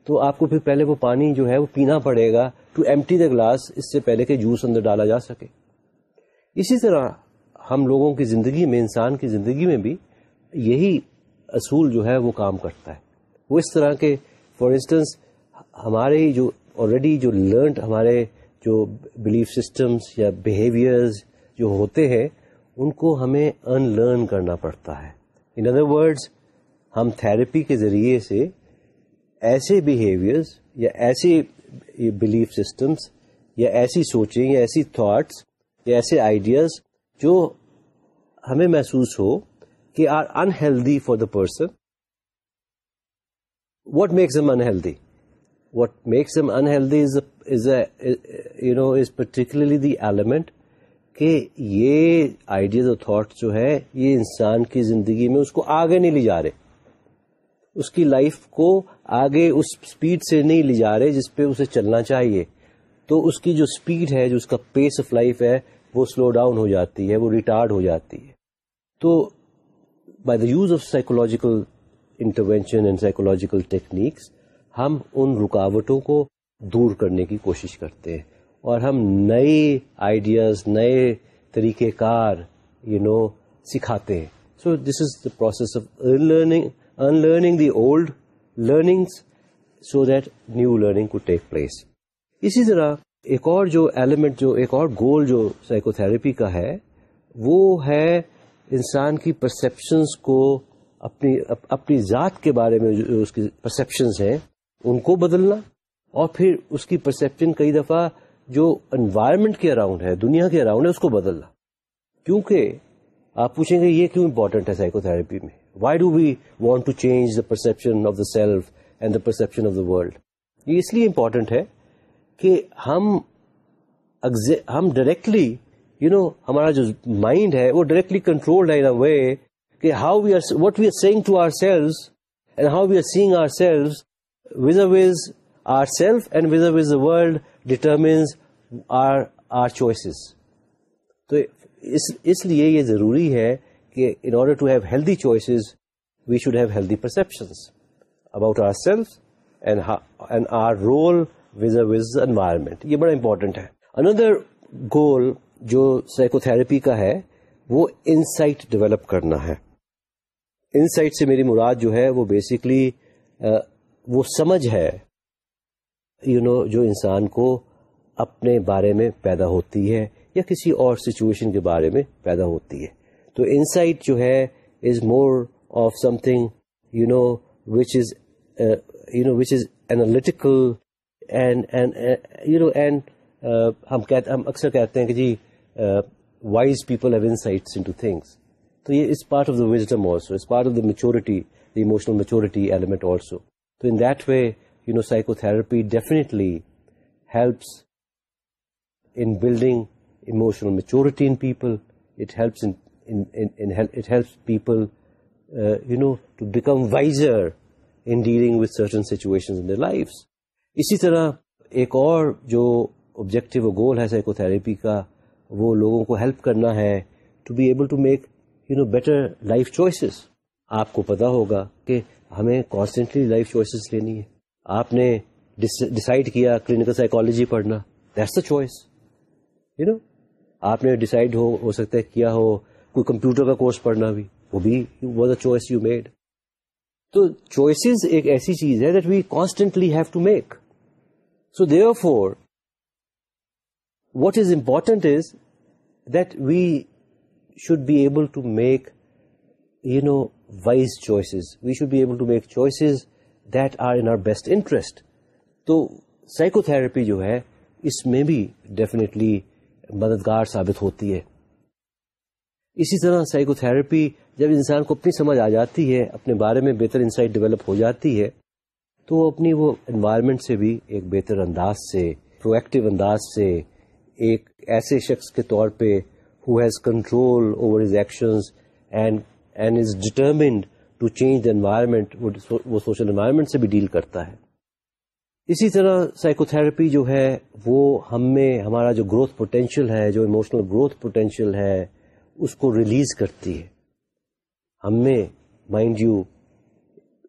تو آپ کو پھر پہلے وہ پانی جو ہے وہ پینا پڑے گا ٹو ایمٹی دا گلاس اس سے پہلے کہ جوس اندر ڈالا جا سکے۔ اسی طرح ہم لوگوں کی زندگی میں، انسان کی زندگی میں بھی یہی اصول جو ہے وہ کام کرتا ہے۔ وہ اس طرح کے فار انسٹنس ہمارے جو آلریڈی جو لرنڈ ہمارے جو بلیف سسٹمس یا بیہیویئرز جو ہوتے ہیں، ان کو ہمیں ان لرن کرنا پڑتا ہے۔ ان ادر ورڈز ہم تھراپی کے ذریعے سے ایسے بیہیویئرز یا ایسے بلیف سسٹمس یا ایسی سوچیں یا ایسی تھاٹس یا ایسے آئیڈیاز جو ہمیں محسوس ہو کہ our unhealthy for the person what makes him unhealthy what makes him unhealthy you know is particularly the element کہ یہ آئیڈیاز اور تھاٹس جو ہے یہ انسان کی زندگی میں اس کو آگے نہیں لے جا رہے. اس کی لائف کو آگے اس اسپیڈ سے نہیں لے جا رہے جس پہ اسے چلنا چاہیے۔ تو اس کی جو اسپیڈ ہے، جو اس کا پیس آف لائف ہے، وہ سلو ڈاؤن ہو جاتی ہے، وہ ریٹارڈ ہو جاتی ہے۔ تو by the use of psychological intervention and psychological techniques ہم ان رکاوٹوں کو دور کرنے کی کوشش کرتے ہیں۔ اور ہم نئے آئیڈیاز نئے طریقہ کار یو نو سکھاتے ہیں۔ So this is the process of learning unlearning the old learning so that new learning کو ٹیک پلیس اسی طرح ایک اور جو ایلیمنٹ جو ایک اور گول جو سائیکو تھراپی کا ہے، وہ ہے انسان کی پرسپشنس کو اپنی اپنی ذات کے بارے میں جو اس کی پرسپشنس ہیں، ان کو بدلنا اور پھر اس کی پرسپشن کئی دفعہ جو انوائرمنٹ کے اراؤنڈ ہے، دنیا کے اراؤنڈ ہے، اس کو بدلنا۔ کیونکہ آپ پوچھیں گے یہ کیوں امپورٹنٹ ہے سائیکو تھراپی میں؟ Why do we want to change the perception of the self and the perception of the world یہ اس لیے امپورٹنٹ ہے کہ ہم ہم ڈائریکٹلی یو نو ہمارا جو مائنڈ ہے وہ ڈائریکٹلی کنٹرولڈ ہے ان اے وے کہ how we are what we are seeing to ourselves and how we are seeing ourselves vis-a-vis ourself and vis-a-vis the world determines our our choices تو اس, اس لیے یہ ضروری ہے کہ in order to have healthy choices we should have healthy perceptions about ourself and our role vis-a-vis environment یہ بڑا امپورٹنٹ ہے۔ اندر گول جو سائیکو تھراپی کا ہے وہ انسائٹ ڈیولپ کرنا ہے۔ انسائٹ سے میری مراد جو ہے وہ بیسکلی وہ سمجھ ہے یو you نو know, جو انسان کو اپنے بارے میں پیدا ہوتی ہے یا کسی اور سچویشن کے بارے میں پیدا ہوتی ہے۔ تو انسائٹ جو ہے is more of something you know which is you know which is analytical you know and ہم کہتے ہم اکثر کہتے ہیں کہ جی wise people have insights into things تو یہ is part of the wisdom also is part of the maturity the emotional maturity element also تو in that way you know psychotherapy definitely helps in building emotional maturity in people. It helps in, in, in, in it helps people, uh, you know, to become wiser in dealing with اسی طرح ایک اور جو objective goal ہے psychotherapy کا وہ لوگوں کو ہیلپ کرنا ہے to be able to make you know better life choices آپ کو پتا ہوگا کہ ہمیں کانسٹینٹلی لائف چوائسیز لینی ہے۔ آپ نے ڈسائڈ کیا کلینکل سائیکالوجی پڑھنا that's the choice you know آپ نے ڈسائڈ ہو ہو سکتا ہے کیا ہو کوئی کمپیوٹر کا کورس پڑھنا بھی، وہ بھی was a choice you made تو چوائسیز ایک ایسی چیز ہے that we constantly have to make so therefore what is important is that we should be able to make you know wise choices we should be able to make choices that are in our best interest تو psychotherapy جو ہے، اس میں بھی definitely مددگار ثابت ہوتی ہے۔ اسی طرح سائیکو تھراپی جب انسان کو اپنی سمجھ آ جاتی ہے، اپنے بارے میں بہتر انسائٹ ڈیولپ ہو جاتی ہے، تو وہ اپنی وہ انوائرمنٹ سے بھی ایک بہتر انداز سے پرویکٹو انداز سے ایک ایسے شخص کے طور پہ who has control over his actions and and is determined to change the environment وہ سوشل انوائرمنٹ سے بھی ڈیل کرتا ہے۔ اسی طرح سائیکو تھراپی جو ہے، وہ ہم میں ہمارا جو گروتھ پوٹینشیل ہے، جو ایموشنل گروتھ پوٹینشیل ہے اس کو ریلیز کرتی ہے۔ ہم میں مائنڈ یو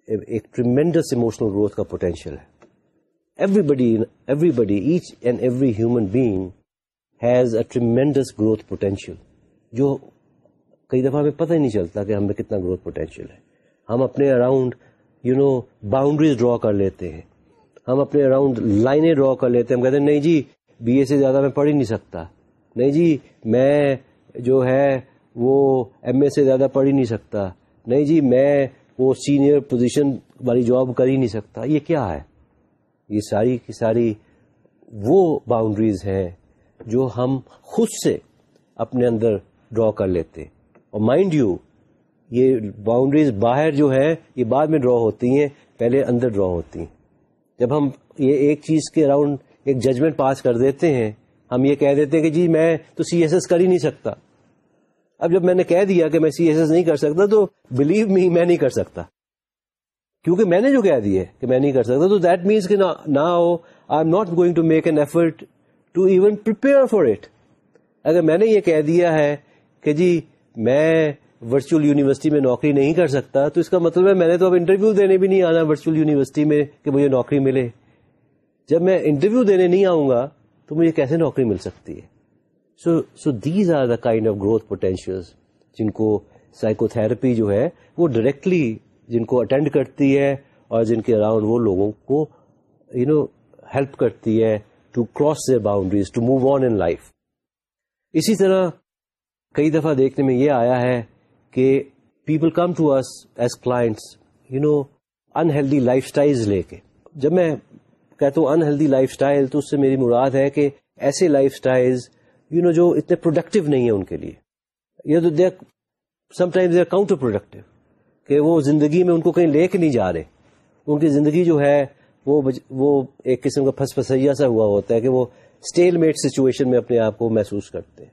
ایک ٹریمینڈس ایموشنل گروتھ کا پوٹینشیل ہے۔ Everybody everybody each and every human being has a tremendous growth potential جو کئی دفعہ ہمیں پتہ ہی نہیں چلتا کہ ہم میں کتنا گروتھ پوٹینشیل ہے۔ ہم اپنے around you know boundaries draw کر لیتے ہیں۔ ہم اپنے اراؤنڈ لائنیں ڈرا کر لیتے ہیں۔ ہم کہتے ہیں، نہیں جی بی اے سے زیادہ میں پڑھ ہی نہیں سکتا۔ نہیں جی میں جو ہے وہ ایم اے سے زیادہ پڑھ ہی نہیں سکتا۔ نہیں جی میں وہ سینئر پوزیشن والی جاب کر ہی نہیں سکتا۔ یہ کیا ہے؟ یہ ساری کی ساری وہ باؤنڈریز ہیں جو ہم خود سے اپنے اندر ڈرا کر لیتے۔ اور مائنڈ یو یہ باؤنڈریز باہر جو ہے، یہ بعد میں ڈرا ہوتی ہیں، پہلے اندر ڈرا ہوتی ہیں۔ جب ہم یہ ایک چیز کے اراؤنڈ ایک ججمنٹ پاس کر دیتے ہیں، ہم یہ کہہ دیتے ہیں کہ جی میں تو سی ایس ایس کر ہی نہیں سکتا۔ اب جب میں نے کہہ دیا کہ میں سی ایس ایس نہیں کر سکتا تو بلیو می میں نہیں کر سکتا۔ کیونکہ میں نے جو کہہ دیا کہ میں نہیں کر سکتا، تو دیٹ مینس کہ now I am not going to make an effort to even for it اگر میں نے یہ کہہ دیا ہے کہ جی میں ورچوئل یونیورسٹی میں نوکری نہیں کر سکتا، تو اس کا مطلب ہے میں نے تو اب انٹرویو دینے بھی نہیں آنا ورچوئل یونیورسٹی میں کہ مجھے نوکری ملے۔ جب میں انٹرویو دینے نہیں آؤں گا تو مجھے کیسے نوکری مل سکتی ہے؟ So so these are the kind of growth potential جن کو سائیکو تھراپی جو ہے وہ ڈائریکٹلی جن کو اٹینڈ کرتی ہے اور جن کے اراؤنڈ وہ لوگوں کو یو نو ہیلپ کرتی ہے to cross their boundaries to move on in life اسی طرح کئی دفعہ دیکھنے میں یہ آیا ہے کہ people come to us as clients you know unhealthy lifestyle لے کے۔ جب میں کہتا ہوں انہیلدی لائف اسٹائل تو اس سے میری مراد ہے کہ ایسے لائف اسٹائل یو نو جو اتنے پروڈکٹیو نہیں ہے ان کے لیے. یا تو they some time they are counterproductive کہ وہ زندگی میں ان کو کہیں لے کے نہیں جا رہے. ان کی زندگی جو ہے، وہ وہ ایک قسم کا پھنس پھسیا سا ہوا ہوتا ہے کہ وہ اسٹیل میٹ سچویشن میں اپنے آپ کو محسوس کرتے ہیں.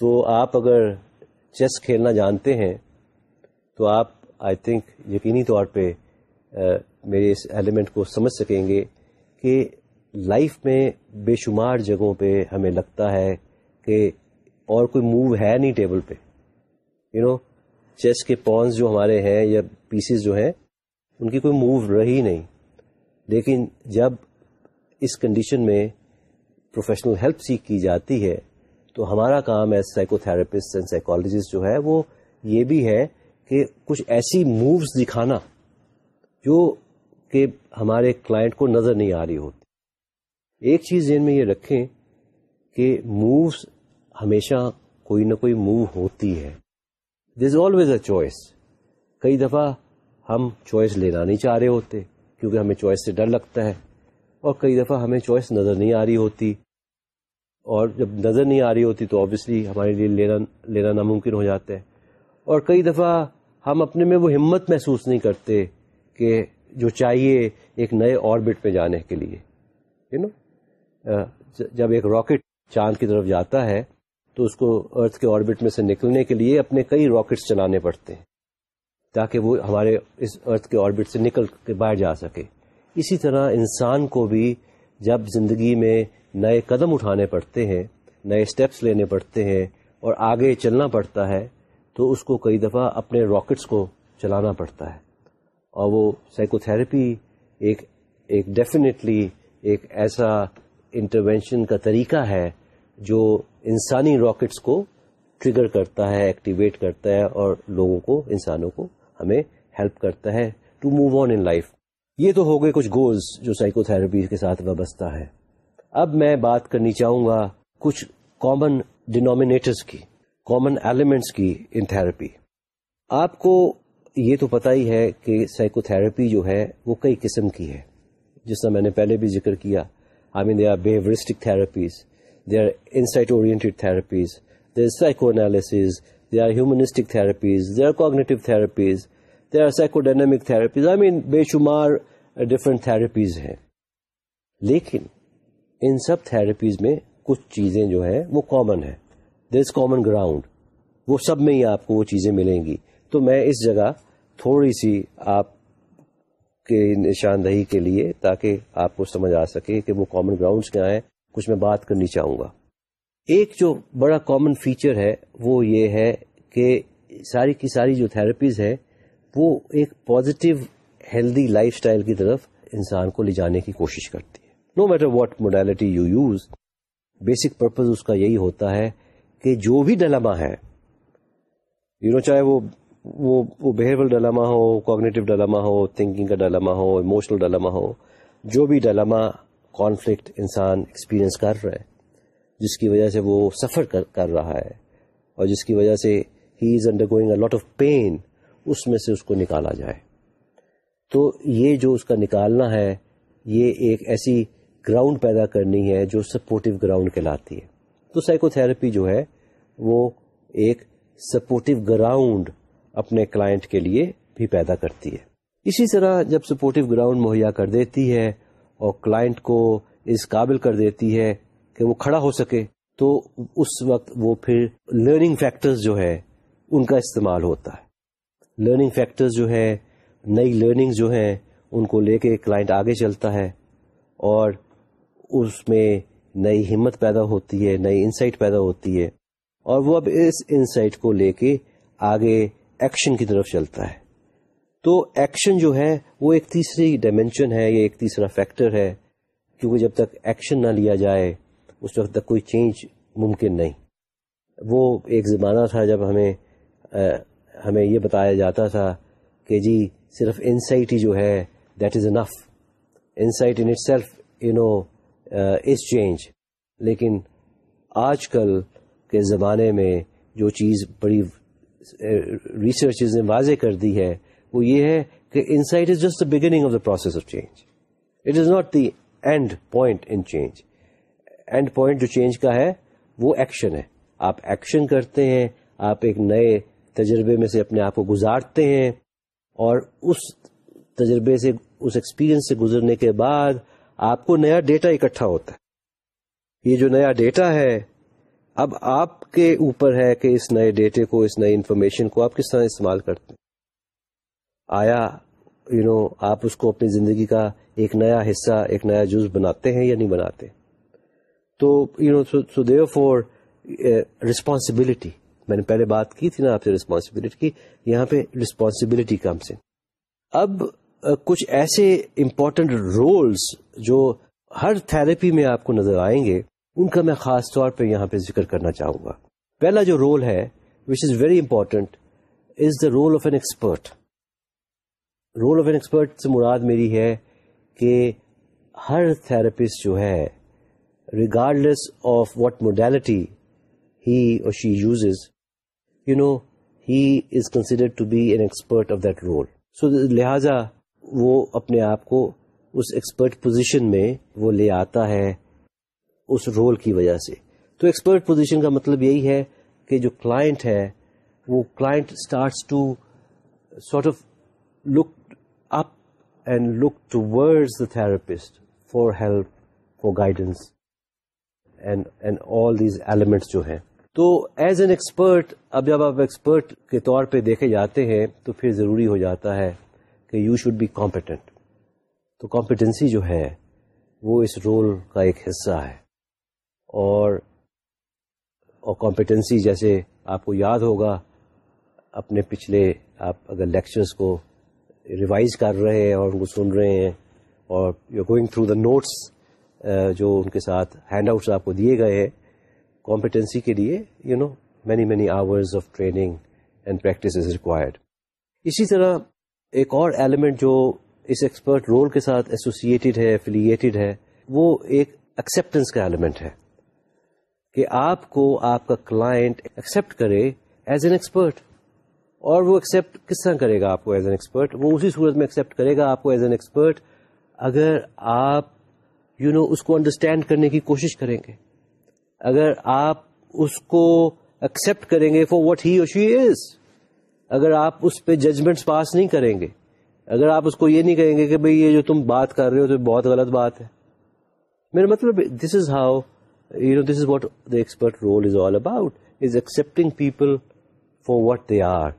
تو آپ اگر چیس کھیلنا جانتے ہیں، تو آپ آئی تھنک یقینی طور پہ میرے اس ایلیمنٹ کو سمجھ سکیں گے کہ لائف میں بے شمار جگہوں پہ ہمیں لگتا ہے کہ اور کوئی موو ہے نہیں ٹیبل پہ۔ یو نو چیس کے پونس جو ہمارے ہیں یا پیسز جو ہیں، ان کی کوئی موو رہی نہیں۔ لیکن جب اس کنڈیشن میں پروفیشنل ہیلپ سیکھ کی جاتی ہے، تو ہمارا کام as psychotherapist and psychologist جو ہے، وہ یہ بھی ہے کہ کچھ ایسی مووز دکھانا جو کہ ہمارے کلائنٹ کو نظر نہیں آ رہی ہوتی۔ ایک چیز ذہن میں یہ رکھیں کہ مووز ہمیشہ کوئی نہ کوئی موو ہوتی ہے۔ دس آلویز اے چوائس کئی دفعہ ہم چوائس لینا نہیں چاہ رہے ہوتے کیونکہ ہمیں چوائس سے ڈر لگتا ہے، اور کئی دفعہ ہمیں چوائس نظر نہیں آ رہی ہوتی۔ اور جب نظر نہیں آ رہی ہوتی تو آبویسلی ہمارے لیے لینا لینا ناممکن ہو جاتا ہے۔ اور کئی دفعہ ہم اپنے میں وہ ہمت محسوس نہیں کرتے کہ جو چاہیے ایک نئے آربٹ پہ جانے کے لیے۔ یو نو جب ایک راکٹ چاند کی طرف جاتا ہے، تو اس کو ارتھ کے آربٹ میں سے نکلنے کے لیے اپنے کئی راکٹس چلانے پڑتے ہیں، تاکہ وہ ہمارے اس ارتھ کے آربٹ سے نکل کے باہر جا سکے۔ اسی طرح انسان کو بھی جب زندگی میں نئے قدم اٹھانے پڑتے ہیں، نئے اسٹیپس لینے پڑتے ہیں اور آگے چلنا پڑتا ہے، تو اس کو کئی دفعہ اپنے راکٹس کو چلانا پڑتا ہے۔ اور وہ سائیکو تھراپی ایک ایک ڈیفینیٹلی ایک ایسا انٹروینشن کا طریقہ ہے جو انسانی راکٹس کو ٹریگر کرتا ہے، ایکٹیویٹ کرتا ہے اور لوگوں کو، انسانوں کو ہمیں ہیلپ کرتا ہے to move on in life یہ تو ہو گئے کچھ گولز جو سائیکو تھراپی کے ساتھ وابستہ ہے اب میں بات کرنی چاہوں گا کچھ کامن ڈینومینیٹرس کی کامن ایلیمنٹس کی ان تھراپی آپ کو یہ تو پتا ہی ہے کہ سائیکو تھراپی جو ہے وہ کئی قسم کی ہے۔ جس طرح میں نے پہلے بھی ذکر کیا I mean they are behaviouristic therapies they are insight oriented therapies they are psychoanalysis they are humanistic therapies they are cognitive therapies they are psychodynamic therapies I mean بے شمار ڈفرنٹ تھراپیز ہیں لیکن ان سب تھراپیز میں کچھ چیزیں جو ہیں وہ کامن ہیں دیر از کامن گراؤنڈ وہ سب میں ہی آپ کو وہ چیزیں ملیں گی تو میں اس جگہ تھوڑی سی آپ کے نشاندہی کے لیے تاکہ آپ کو سمجھ آ سکے کہ وہ کامن گراؤنڈس کیا ہیں، کچھ میں بات کرنی چاہوں گا۔ ایک جو بڑا کامن فیچر ہے، وہ یہ ہے کہ ساری کی ساری جو تھراپیز ہیں، وہ ایک پازیٹیو ہیلدی لائف اسٹائل کی طرف انسان کو لے جانے کی کوشش کرتی ہے۔ No matter what modality you use basic purpose اس کا یہی ہوتا ہے کہ جو بھی ڈلما ہے یو نو چاہے وہ وہ وہ بہیور ڈلما ہو کوگنیٹو ڈلما ہو تھنکنگ کا ڈلما ہو ایموشنل ڈلما ہو، جو بھی ڈلما کانفلکٹ انسان ایکسپیرئنس کر رہا ہے، جس کی وجہ سے وہ سفر کر کر رہا ہے، اور جس کی وجہ سے he is undergoing a lot of pain اس میں سے اس کو نکالا جائے۔ تو یہ جو اس کا نکالنا ہے، یہ ایک ایسی گراؤنڈ پیدا کرنی ہے جو سپورٹو گراؤنڈ کہلاتی ہے۔ تو سائیکو تھراپی جو ہے، وہ ایک سپورٹو گراؤنڈ اپنے کلائنٹ کے لیے بھی پیدا کرتی ہے۔ اسی طرح جب سپورٹو گراؤنڈ مہیا کر دیتی ہے اور کلائنٹ کو اس قابل کر دیتی ہے کہ وہ کھڑا ہو سکے، تو اس وقت وہ پھر لرننگ فیکٹرز جو ہے ان کا استعمال ہوتا ہے۔ لرننگ فیکٹرز جو ہے نئی لرننگ جو ہیں، ان کو لے کے کلائنٹ آگے چلتا ہے اور اس میں نئی ہمت پیدا ہوتی ہے، نئی انسائٹ پیدا ہوتی ہے۔ اور وہ اب اس انسائٹ کو لے کے آگے ایکشن کی طرف چلتا ہے۔ تو ایکشن جو ہے وہ ایک تیسری ڈائمینشن ہے یا ایک تیسرا فیکٹر ہے۔ کیونکہ جب تک ایکشن نہ لیا جائے، اس وقت تک کوئی چینج ممکن نہیں۔ وہ ایک زمانہ تھا جب ہمیں ہمیں یہ بتایا جاتا تھا کہ جی صرف انسائٹ ہی جو ہے that is enough insight in itself you know is change لیکن آج کل کے زمانے میں جو چیز بڑی ریسرچ نے واضح کر دی ہے، وہ یہ ہے کہ insight is just the beginning of the process of change it is not the end point in change end point جو چینج کا ہے، وہ ایکشن ہے. آپ ایکشن کرتے ہیں، آپ ایک نئے تجربے میں سے اپنے آپ کو گزارتے ہیں، اور اس تجربے سے، اس ایکسپیرئنس سے گزرنے کے بعد آپ کو نیا ڈیٹا اکٹھا ہوتا ہے۔ یہ جو نیا ڈیٹا ہے اب آپ کے اوپر ہے کہ اس نئے ڈیٹے کو اس نئے انفارمیشن کو آپ کس طرح استعمال کرتے ہیں؟ آیا یو you نو know, آپ اس کو اپنی زندگی کا ایک نیا حصہ ایک نیا جز بناتے ہیں یا نہیں بناتے؟ تو you know so therefore responsibility میں نے پہلے بات کی تھی نا آپ سے ریسپانسبلٹی کی یہاں پہ ریسپانسبلٹی کم سے اب کچھ ایسے امپورٹنٹ رولس جو ہر تھراپی میں آپ کو نظر آئیں گے ان کا میں خاص طور پہ یہاں پہ ذکر کرنا چاہوں گا۔ پہلا جو رول ہے which is very important is the role of an expert role of an expert سے مراد میری ہے کہ ہر تھراپسٹ جو ہے regardless of what modality he or she uses you know he is considered to be an expert of that role so لہذا وہ اپنے آپ کو اس ایکسپرٹ پوزیشن میں وہ لے آتا ہے اس رول کی وجہ سے۔ تو ایکسپرٹ پوزیشن کا مطلب یہی ہے کہ جو کلائنٹ ہے، وہ client starts to sort of look up and look towards the therapist for help for guidance and and all these elements جو ہیں۔ تو ایز این ایکسپرٹ اب جب آپ ایکسپرٹ کے طور پہ دیکھے جاتے ہیں، تو پھر ضروری ہو جاتا ہے کہ یو شوڈ بی کمپیٹنٹ تو کمپیٹنسی جو ہے، وہ اس رول کا ایک حصہ ہے۔ اور اور کمپیٹنسی جیسے آپ کو یاد ہوگا، اپنے پچھلے آپ اگر لیکچرز کو ریوائز کر رہے ہیں اور ان کو سن رہے ہیں اور you going through the notes جو ان کے ساتھ ہینڈ آؤٹس آپ کو دیے گئے ہیں کمپیٹنسی کے لیے you know many many hours of training and practice is required اسی طرح ایک اور ایلیمنٹ جو اس ایکسپرٹ رول کے ساتھ ایسوسیٹیڈ ہے افیلیٹڈ ہے، وہ ایک ایکسیپٹینس کا ایلیمنٹ ہے۔ کہ آپ کو آپ کا کلائنٹ ایکسپٹ کرے ایز این ایکسپرٹ اور وہ ایکسپٹ کس طرح کرے گا آپ کو ایز این ایکسپرٹ وہ اسی صورت میں ایکسپٹ کرے گا آپ کو ایز این ایکسپرٹ اگر آپ یو نو اس کو انڈرسٹینڈ کرنے کی کوشش کریں گے. اگر آپ اس کو ایکسپٹ کریں گے فار وٹ ہی شی از اگر آپ اس پہ ججمنٹس پاس نہیں کریں گے. اگر آپ اس کو یہ نہیں کہیں گے کہ بھئی یہ جو تم بات کر رہے ہو تو بہت غلط بات ہے. میرا مطلب this is how you know this is what the expert role is all about is accepting people for what they are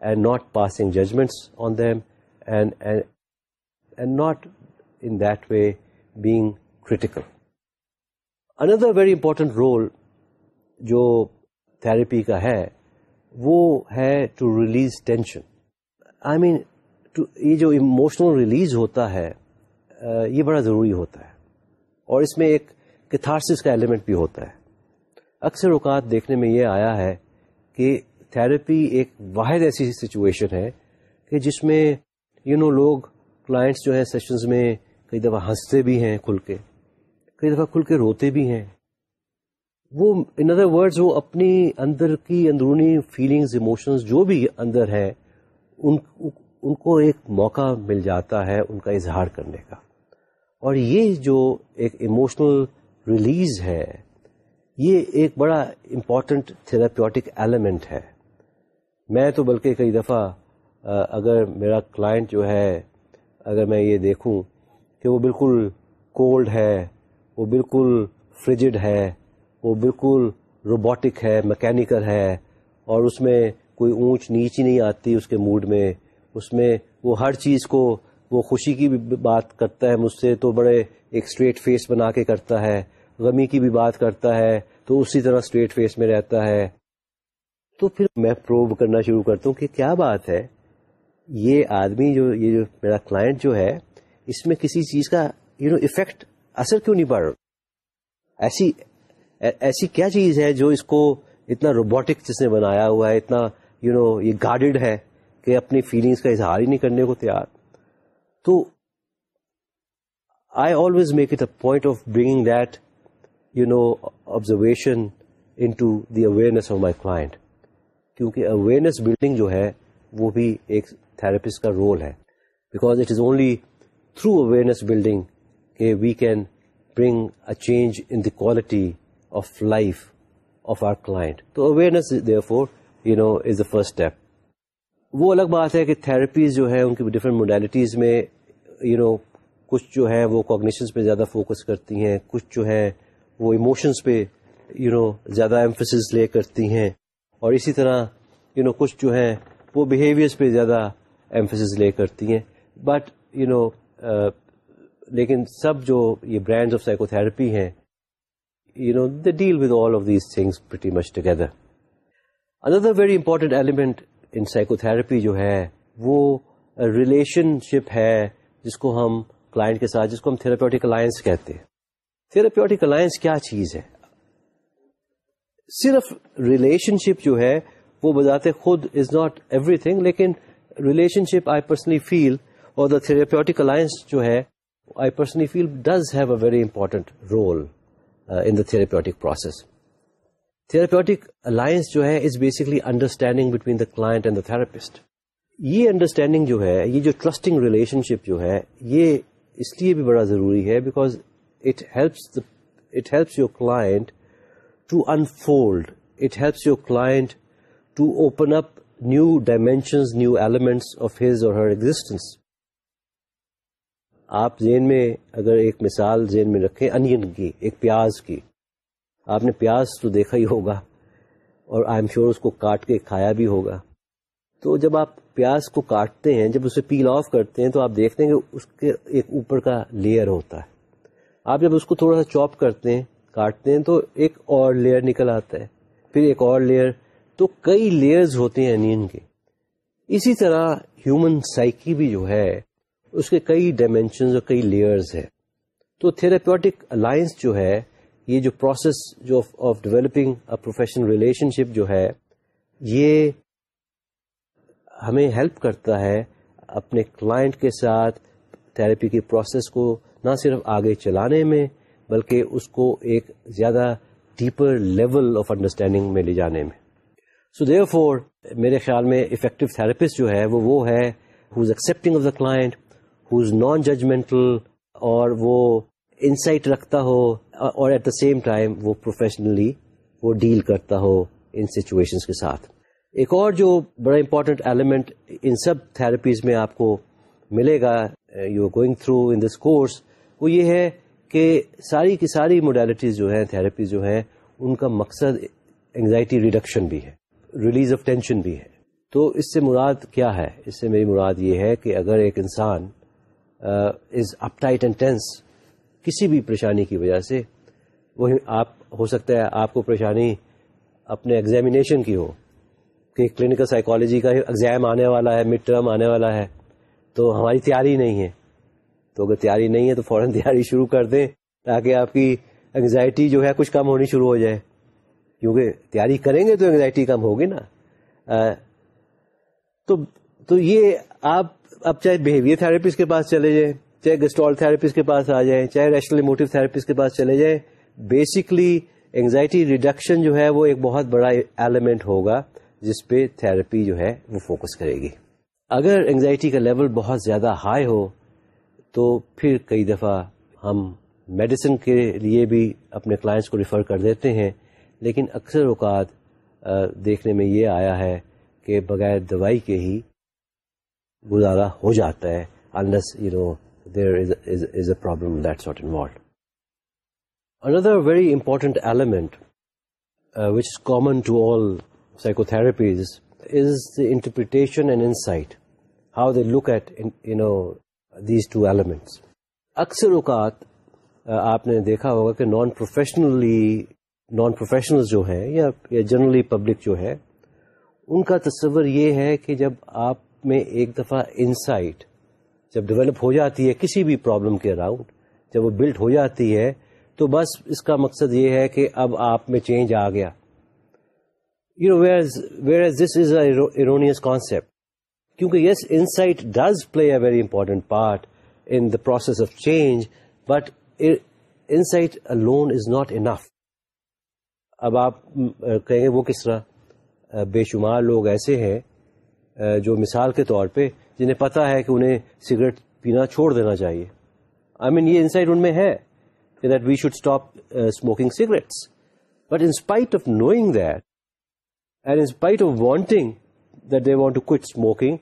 and not passing judgements on them and and not in that way being critical another very important role جو therapy کا ہے وہ ہے to release tension I mean یہ جو emotional release ہوتا ہے یہ بڑا ضروری ہوتا ہے اور اس میں ایک کتھارسس کا ایلیمنٹ بھی ہوتا ہے۔ اکثر اوقات دیکھنے میں یہ آیا ہے کہ تھراپی ایک واحد ایسی سچویشن ہے کہ جس میں یو نو لوگ کلائنٹس جو ہیں سیشنز میں کئی دفعہ ہنستے بھی ہیں کھل کے، کئی دفعہ کھل کے روتے بھی ہیں۔ وہ ان ادر ورڈز وہ اپنی اندر کی اندرونی فیلنگز ایموشنز جو بھی اندر ہے ان ان کو ایک موقع مل جاتا ہے ان کا اظہار کرنے کا۔ اور یہ جو ایک ایموشنل ریلیز ہے، یہ ایک بڑا امپورٹنٹ تھراپیوٹک ایلیمنٹ ہے۔ میں تو بلکہ کئی دفعہ اگر میرا کلائنٹ جو ہے، اگر میں یہ دیکھوں کہ وہ بالکل کولڈ ہے، وہ بالکل فریجڈ ہے، وہ بالکل روبوٹک ہے مکینیکل ہے، اور اس میں کوئی اونچ نیچ ہی نہیں آتی اس کے موڈ میں، اس میں وہ ہر چیز کو، وہ خوشی کی بھی بات کرتا ہے مجھ سے، تو بڑے ایک اسٹریٹ فیس بنا کے کرتا ہے۔ غمی کی بھی بات کرتا ہے، تو اسی طرح اسٹریٹ فیس میں رہتا ہے۔ تو پھر میں پروو کرنا شروع کرتا ہوں کہ کیا بات ہے؟ یہ آدمی جو، یہ جو میرا کلائنٹ جو ہے، اس میں کسی چیز کا یو نو افیکٹ اثر کیوں نہیں پڑ رہا؟ ایسی ایسی کیا چیز ہے جو اس کو اتنا روبوٹک جس نے بنایا ہوا ہے، اتنا یو نو یہ گارڈیڈ ہے کہ اپنی فیلنگس کا اظہار ہی نہیں کرنے کو تیار۔ تو I always make it a point of bringing that you know observation into the awareness of my client کیونکہ اویئرنیس بلڈنگ جو ہے وہ بھی ایک تھراپسٹ کا رول ہے because it is only through awareness building کہ we can bring a change in the quality of life of our client تو awareness therefore you know is the first step وہ الگ بات ہے کہ تھراپیز جو ہے ان کی ڈفرینٹ موڈیلٹیز میں یو نو کچھ جو ہے وہ کوگنیشنس پہ زیادہ فوکس کرتی ہیں کچھ جو ہے وہ ایموشنس پہ یو نو زیادہ ایمفسس لے کرتی ہیں اور اسی طرح یو نو کچھ جو ہیں وہ بیہیویئرس پہ زیادہ ایمفسس لے کرتی ہیں. بٹ یو نو لیکن سب جو یہ برانڈ آف سائیکو تھراپی ہیں you know they deal with all of these things pretty much together another very important element in psychotherapy جو ہے، وہ ریلیشن شپ ہے جس کو ہم کلائنٹ کے ساتھ، جس کو ہم تھراپیوٹک الائنس کہتے ہیں. تھراپیوٹک الائنس کیا چیز ہے؟ صرف ریلیشن شپ جو ہے، وہ بذات خود از ناٹ ایوری تھنگ لیکن relationship I personally feel اور دا تھراپیوٹک الائنس جو ہے I personally feel does have a very important role in the therapeutic process therapeutic alliance جو ہے is basically understanding between the client and the therapist یہ understanding جو ہے، یہ جو ٹرسٹنگ ریلیشن شپ جو ہے، یہ اس لیے بھی بڑا ضروری ہے because it helps it helps your client to unfold it helps your client to open up new dimensions new elements of his or her existence آپ ذہن میں اگر ایک مثال ذہن میں رکھیں، انین کی، ایک پیاز کی۔ آپ نے پیاز تو دیکھا ہی ہوگا اور آئی ایم شیور اس کو کاٹ کے کھایا بھی ہوگا۔ تو جب آپ پیاز کو کاٹتے ہیں، جب اسے پیل آف کرتے ہیں تو آپ دیکھتے ہیں کہ اس کے ایک اوپر کا لیئر ہوتا ہے۔ آپ جب اس کو تھوڑا سا چاپ کرتے ہیں، کاٹتے ہیں، تو ایک اور لیئر نکل آتا ہے۔ پھر ایک اور لیئر تو کئی لیئرز ہوتے ہیں انین کے۔ اسی طرح ہیومن سائیکی بھی جو ہے، اس کے کئی ڈائمینشنز اور کئی لیئرز ہیں۔ تو تھراپیوٹک الائنس جو ہے، یہ جو پروسیس جو of developing professional relationship جو ہے، یہ ہمیں ہیلپ کرتا ہے اپنے کلائنٹ کے ساتھ تھراپی کے پروسیس کو نہ صرف آگے چلانے میں، بلکہ اس کو ایک زیادہ ڈیپر لیول آف انڈرسٹینڈنگ میں لے جانے میں۔ سو دیو فور میرے خیال میں افیکٹو تھراپسٹ جو ہے، وہ وہ ہے who's accepting of the client who's non judgmental اور وہ انسائٹ رکھتا ہو، اور ایٹ دا سیم ٹائم وہ پروفیشنلی وہ ڈیل کرتا ہو ان سچویشن کے ساتھ۔ ایک اور جو بڑا امپورٹنٹ ایلیمنٹ ان سب تھراپیز میں آپ کو ملے گا you going through in this course وہ یہ ہے کہ ساری کی ساری موڈیلٹیز جو ہیں تھراپیز جو ہیں، ان کا مقصد انگزائٹی ریڈکشن بھی ہے ریلیز آف ٹینشن بھی ہے. تو اس سے مراد کیا ہے؟ اس سے میری مراد یہ ہے کہ اگر ایک انسان is uptight and tense کسی بھی پریشانی کی وجہ سے، وہ آپ، ہو سکتا ہے آپ کو پریشانی اپنے ایگزامینیشن کی ہو، کہ کلینکل سائیکالوجی کا ایگزام آنے والا ہے مڈ ٹرم آنے والا ہے، تو ہماری تیاری نہیں ہے. تو اگر تیاری نہیں ہے تو فوراً تیاری شروع کر دیں تاکہ آپ کی انگزائٹی جو ہے کچھ کم ہونی شروع ہو جائے۔ کیونکہ تیاری کریں گے تو انگزائٹی کم ہوگی نا۔ تو تو یہ آپ اب چاہے بہیویئر تھراپسٹ کے پاس چلے جائیں، چاہے گسٹول تھراپسٹ کے پاس آ جائیں، چاہے ریشنل موٹو تھراپسٹ کے پاس چلے جائیں بیسکلی اینگزائٹی ریڈکشن جو ہے وہ ایک بہت بڑا ایلیمنٹ ہوگا جس پہ تھراپی جو ہے وہ فوکس کرے گی۔ اگر اینگزائٹی کا لیول بہت زیادہ ہائی ہو تو پھر کئی دفعہ ہم میڈیسن کے لیے بھی اپنے کلائنٹس کو ریفر کر دیتے ہیں، لیکن اکثر اوقات دیکھنے میں یہ آیا ہے کہ بغیر دوائی کے ہی گزارا ہو جاتا ہے unless you know there is a problem that not involve another very important element which common to all psychotherapies is interpretation and insight how they look at no at in, you اکثر اوقات آپ نے دیکھا ہوگا کہ non professionally non professional جو ہیں یا جنرلی پبلک جو ہے ان کا تصور یہ ہے کہ جب آپ میں ایک دفعہ انسائٹ جب ڈیولپ ہو جاتی ہے کسی بھی پرابلم کے اراؤنڈ جب وہ بلڈ ہو جاتی ہے تو بس اس کا مقصد یہ ہے کہ اب آپ میں چینج آ گیا۔ You know where where this is awareness concept کیونکہ yes insight does play a very important part in the process of change but insight alone is not enough اب آپ کہیں گے وہ کس طرح بے شمار لوگ ایسے ہیں جو مثال کے طور پہ جنہیں پتا ہے کہ انہیں سگریٹ پینا چھوڑ دینا چاہیے۔ آئی مین یہ انسائٹ ان میں ہے that we should stop smoking cigarettes but in spite of knowing that and in spite of wanting that they want to quit smoking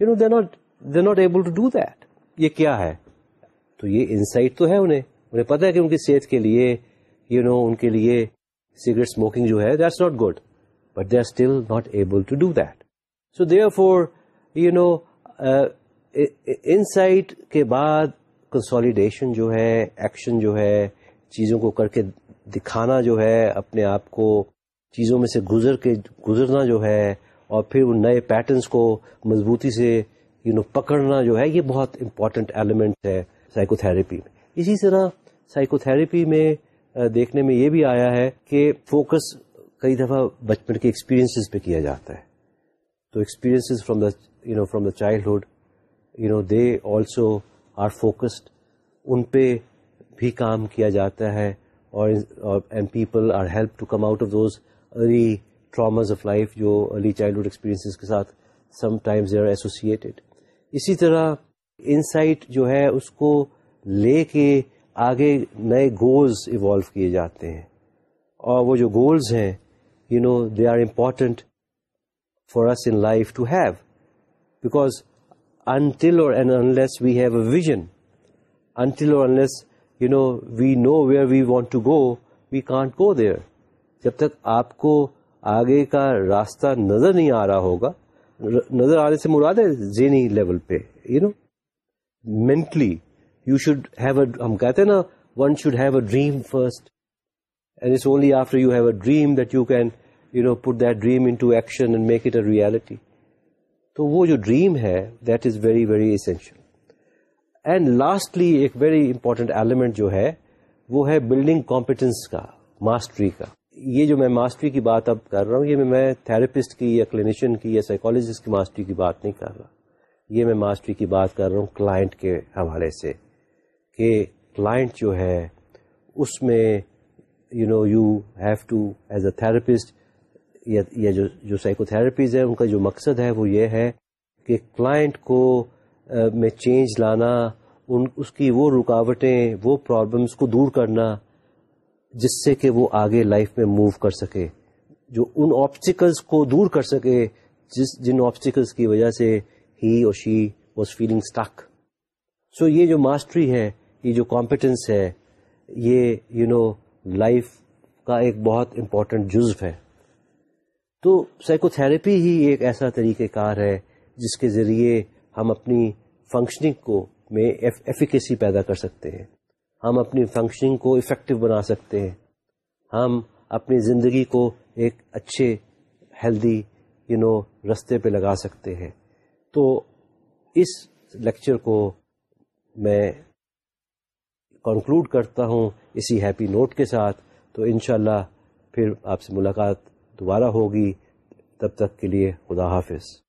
you know they not they not able to do that یہ کیا ہے؟ تو یہ insight تو ہے انہیں. انہیں پتا ہے کہ ان کی صحت کے لیے یو نو ان کے لیے سگریٹ اسموکنگ جو ہے that's not good but they are still not able to do that so therefore you know insight کے بعد کنسالیڈیشن جو ہے ایکشن جو ہے چیزوں کو کر کے دکھانا جو ہے اپنے آپ کو چیزوں میں سے گزر کے گزرنا جو ہے اور پھر ان نئے پیٹرنس کو مضبوطی سے یو نو پکڑنا جو ہے، یہ بہت امپورٹنٹ ایلیمنٹ ہے سائیکو تھراپی میں۔ اسی طرح سائیکو تھراپی میں دیکھنے میں یہ بھی آیا ہے کہ فوکس کئی دفعہ بچپن کے ایکسپیرینس پہ کیا جاتا ہے۔ تو experience from the you know from the childhood you know they also are focused in پہ بھی کام کیا جاتا ہے اور and people are help to come out of those early traumas of life جو ارلی چائلڈہڈ ایکسپیرینس کے ساتھ sometimes they are associated اسی طرح انسائٹ جو ہے اس کو لے کے آگے نئے گولز ایوالو کیے جاتے ہیں. اور وہ جو گولز ہیں you know they are important for us in life to have because until or unless we have a vision until or unless you know we know where we want to go we can't go there جب تک آپ کو آگے کا راستہ نظر نہیں آ رہا ہوگا۔ نظر آنے سے مراد ہے ذہنی لیول پہ you know mentally you should have a ہم کہتے ہیں نا one should have a dream first and it's only after you have a dream that you can you know put that dream into action and make it a reality تو وہ جو dream ہے that is very very essential and lastly ایک very important element جو ہے، وہ ہے building competence کا ماسٹری کا۔ یہ جو میں ماسٹری کی بات اب کر رہا ہوں، یہ میں تھراپسٹ کی یا کلینیشین کی یا سائیکولوجسٹ کی ماسٹری کی بات نہیں کر رہا۔ یہ میں ماسٹری کی بات کر رہا ہوں کلائنٹ کے حوالے سے کہ کلائنٹ جو ہے، اس میں you know you have to as a therapist یا جو سائیکو تھراپیز ہے ان کا جو مقصد ہے وہ یہ ہے کہ کلائنٹ کو میں چینج لانا، ان اس کی وہ رکاوٹیں، وہ پرابلمس کو دور کرنا جس سے کہ وہ آگے لائف میں موو کر سکے، جو ان آبسٹیکلس کو دور کر سکے، جس جن آبسٹیکلس کی وجہ سے ہی or she was feeling stuck so یہ جو ماسٹری ہے، یہ جو کمپیٹنس ہے، یہ یو نو لائف کا ایک بہت امپورٹنٹ جزو ہے۔ تو سائیکو تھراپی ہی ایک ایسا طریقہ کار ہے، جس کے ذریعے ہم اپنی فنکشننگ کو میں ایفیکیسی پیدا کر سکتے ہیں۔ ہم اپنی فنکشننگ کو افیکٹو بنا سکتے ہیں۔ ہم اپنی زندگی کو ایک اچھے ہیلدی یو نو رستے پہ لگا سکتے ہیں۔ تو اس لیکچر کو میں کنکلوڈ کرتا ہوں اسی ہیپی نوٹ کے ساتھ۔ تو انشاءاللہ پھر آپ سے ملاقات دوبارہ ہوگی۔ تب تک کے لیے خدا حافظ۔